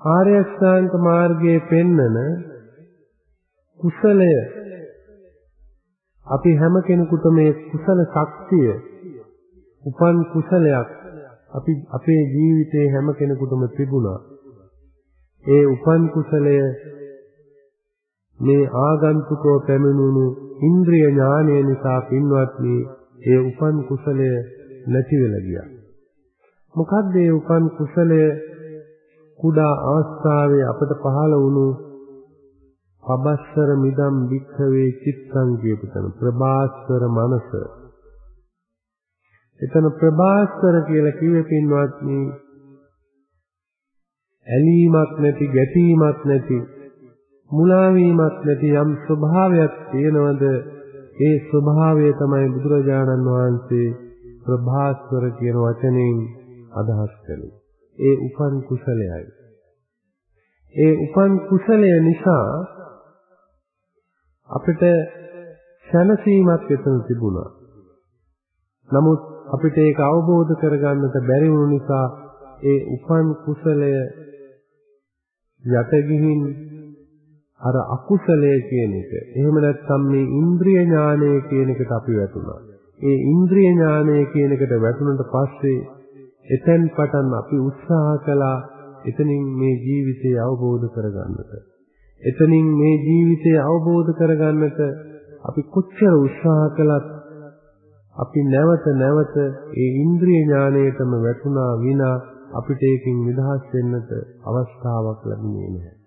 ආර්ය අෂ්ටාංග මාර්ගයේ පෙන්නන කුසලය අපි හැම කෙනෙකුට මේ කුසල ශක්තිය උපන් කුසලයක් අපි අපේ ජීවිතේ හැම කෙනෙකුටම තිබුණා. ඒ උපන් කුසලය මේ ආගන්තුකව පැමිණුණු ඉන්ද්‍රිය ඥානය නිසා පින්වත්නි ඒ උපන් කුසලය නැති වෙලා ගියා. මොකද්ද ඒ උපන් කුසලය කුඩා අවස්ථාවේ අපට පහළ වුණු පබස්සර මිදම් වික්ඛවේ චිත්තං කියපු තැන ප්‍රභාස්වර මනස එතන ප්‍රභාස්වර කියලා කිව්වේ පින්වත්නි ඇලීමක් නැති ගැටීමක් නැති මුලා වීමක් නැති යම් ස්වභාවයක් තියෙනවද? ඒ ස්වභාවය තමයි බුදුරජාණන් වහන්සේ ප්‍රභාස්වර කියන වචනයෙන් අදහස් කළේ. ඒ උපන් කුසලයයි. ඒ උපන් කුසලය නිසා අපිට ශනසීමක් එතන තිබුණා. නමුත් අපිට ඒක අවබෝධ කරගන්නට බැරි වුණු නිසා ඒ උපන් කුසලය යට ගිහින් අර අකුසලය කියන එක එහෙම නැත්නම් මේ ඉන්ද්‍රිය ඥානය කියන එකට අපි වැටුණා. ඒ ඉන්ද්‍රිය ඥානය කියන එකට වැටුණට පස්සේ එතෙන් පටන් අපි උත්සාහ කළා එතනින් මේ ජීවිතය අවබෝධ කරගන්නට. එතනින් මේ ජීවිතය අවබෝධ කරගන්නට අපි කොච්චර උත්සාහ කළත් අපි නැවත නැවත ඒ ඉන්ද්‍රිය ඥානයටම වැටුණා විනා අපිට ඒකෙන් නිදහස් වෙන්නට අවස්ථාවක් ලැබුණේ නැහැ.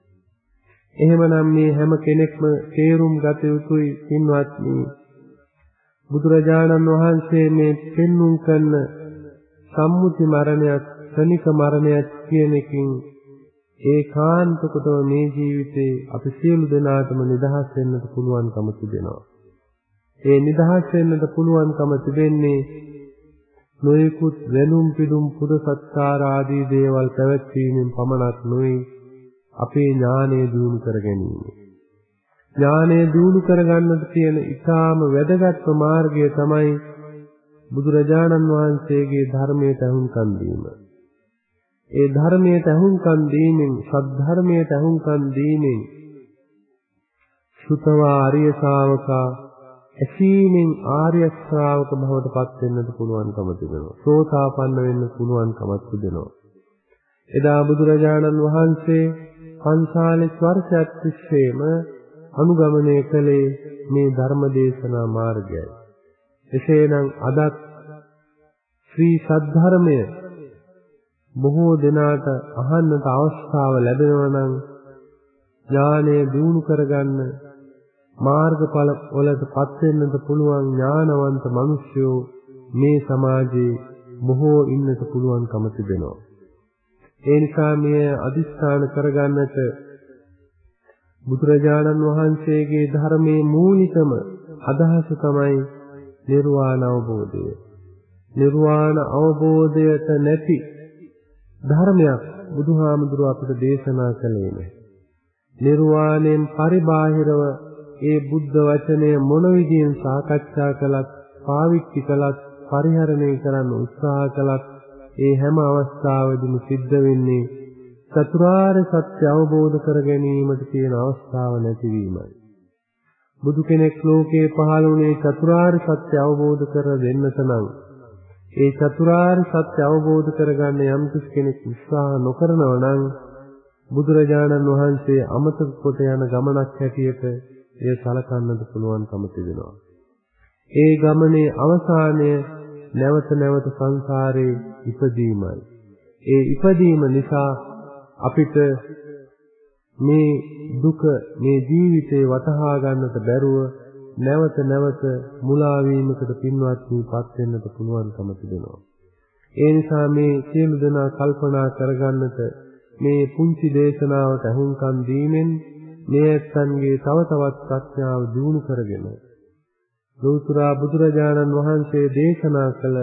එහෙමනම් මේ හැම කෙනෙක්ම තේරුම් ගත යුතුයි පින්වත්නි බුදුරජාණන් වහන්සේ මේ පෙන්눔 කරන සම්මුති මරණයක් ක්ෂණික මරණයක් කියන එකකින් ඒකාන්තකතව මේ ජීවිතේ අපි සියලු දෙනාටම නිදහස් වෙන්නට පුළුවන්කම තිබෙනවා. ඒ නිදහස් වෙන්නට පුළුවන්කම තිබෙන්නේ නොයෙකුත් වෙනුම් පිදුම් පුද සත්කාර ආදී දේවල් පැවැත්වීමෙන් පමණක් නොවේ අපේ ඥානය දියුණු කර ගැනීම. ඥානය දියුණු කරගන්නට තියෙන ඊටාම වැදගත්ම මාර්ගය තමයි බුදුරජාණන් වහන්සේගේ ධර්මයට අහුම්කම් දීම. ඒ ධර්මයට අහුම්කම් දීමෙන් සද්ධර්මයට අහුම්කම් දීමෙන් සුතවා ආර්ය ශාවකා ඇසීමෙන් ආර්ය ශ්‍රාවක බවට පත් වෙන්නට පුළුවන්කම තිබෙනවා. සෝතාපන්න වෙන්න පුළුවන්කමක් තිබෙනවා. එදා බුදුරජාණන් වහන්සේ 45 වර්ෂයක් තිස්සේම අනුගමනය කළේ මේ ධර්ම දේශනා මාර්ගයයි. එසේනම් අදත් ශ්‍රී සද්ධර්මය බොහෝ දෙනාට අහන්නට අවස්ථාව ලැබෙනවා නම් ඥානය දිනු කරගන්න මාර්ගඵල වලටපත් වෙන්නට පුළුවන් ඥානවන්ත මිනිසයෝ මේ සමාජයේ බොහෝ ඉන්නට පුළුවන්කම තිබෙනවා. ඒ නිසා මේ අදිස්ථාන කරගන්නට බුදුරජාණන් වහන්සේගේ ධර්මයේ මූලිකම අදහස තමයි නිර්වාණ අවබෝධය. නිර්වාණ අවබෝධයට නැති ධර්මයක් බුදුහාමුදුරුව අපට දේශනා කළේ නැහැ. නිර්වාණයෙන් පරිබාහිරව ඒ බුද්ධ වචනය මොන විදියෙන් සාකච්ඡා කළත්, පාවිච්චි කළත්, පරිහරණය කරන්න උත්සාහ කළත් ඒ හැම අවස්ථාවෙදිම සිද්ධ වෙන්නේ චතුරාර්ය සත්‍ය අවබෝධ කර ගැනීමට තියෙන අවස්ථාව නැතිවීමයි. බුදු කෙනෙක් ලෝකේ පහළ වුණේ චතුරාර්ය සත්‍ය අවබෝධ කර දෙන්නට නම් ඒ චතුරාර්ය සත්‍ය අවබෝධ කරගන්න යම් කෙනෙක් උත්සාහ නොකරනවා නම් බුදුරජාණන් වහන්සේ අමතක කොට යන ගමනක් හැටියට එය සලකන්නට පුළුවන්කම තිබෙනවා. ඒ ගමනේ අවසානය නැවත නැවත සංසාරේ ඉපදීමයි. ඒ ඉපදීම නිසා අපිට මේ දුක මේ ජීවිතේ වටහා ගන්නට බැරුව නැවත නැවත මුලා වීමකට පින්වත්නිපත් වෙන්නට පුළුවන්කම තිබෙනවා. ඒ නිසා මේ සියලු දෙනා කල්පනා කරගන්නට මේ පුංචි දේශනාවට අහුම්කම් දීමෙන් මේ ඇත්තන්ගේ තව තවත් ප්‍රඥාව දියුණු කරගෙන ලෝතුරා බුදුරජාණන් වහන්සේ දේශනා කළ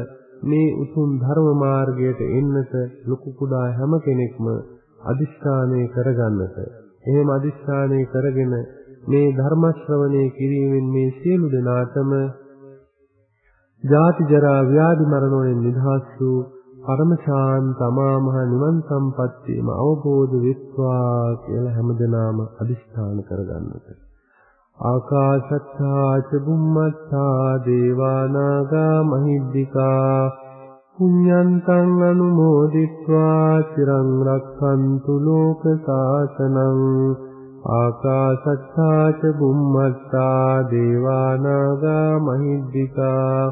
මේ උතුම් ධර්ම මාර්ගයට එන්නට ලොකු කුඩා හැම කෙනෙක්ම අදිස්ථානය කරගන්නට එහෙම අදිස්ථානය කරගෙන මේ ධර්ම ශ්‍රවණය කිරීමෙන් මේ සියලු දෙනාටම ජාති ජරා ව්‍යාධි මරණ වලින් නිදහස් වූ පරම ශාන්ත අමා මහ නිවන් සම්පත්තියම අවබෝධ වෙත්වා කියලා හැමදෙනාම අදිස්ථාන කරගන්නට. ආකාශත්තා ච බුම්මත්තා දේවානාගා මහිද්దికා පුඤ්ඤන්තං අනුමෝදිත්වා চিරං රක්ඛන්තු ලෝක සාසනං ආකාශත්තා ච බුම්මත්තා දේවානාගා මහිද්దికා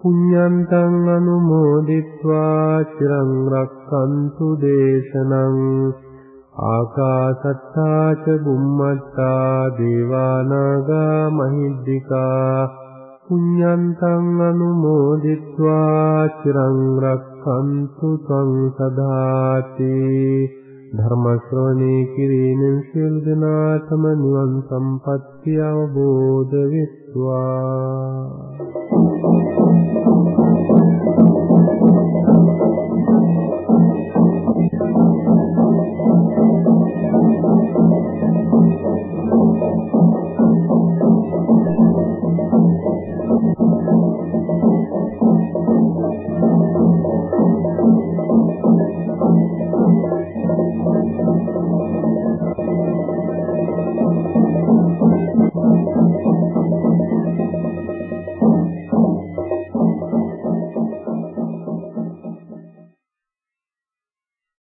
පුඤ්ඤන්තං අනුමෝදිත්වා চিරං රක්ඛන්තු දේශනං ආකාසත්තා ච බුම්මත්තා දේවානාග මහිද්దికා පුඤ්ඤන්තං අනුමෝදිත්වා චිරං රක්ඛන්තු ත්වං සදාති ධර්ම ශ්‍රවණේ කිරීමෙන් සියලු දෙනාටම නිවන් සම්පත්තිය අවබෝධ වෙත්වා Thank you.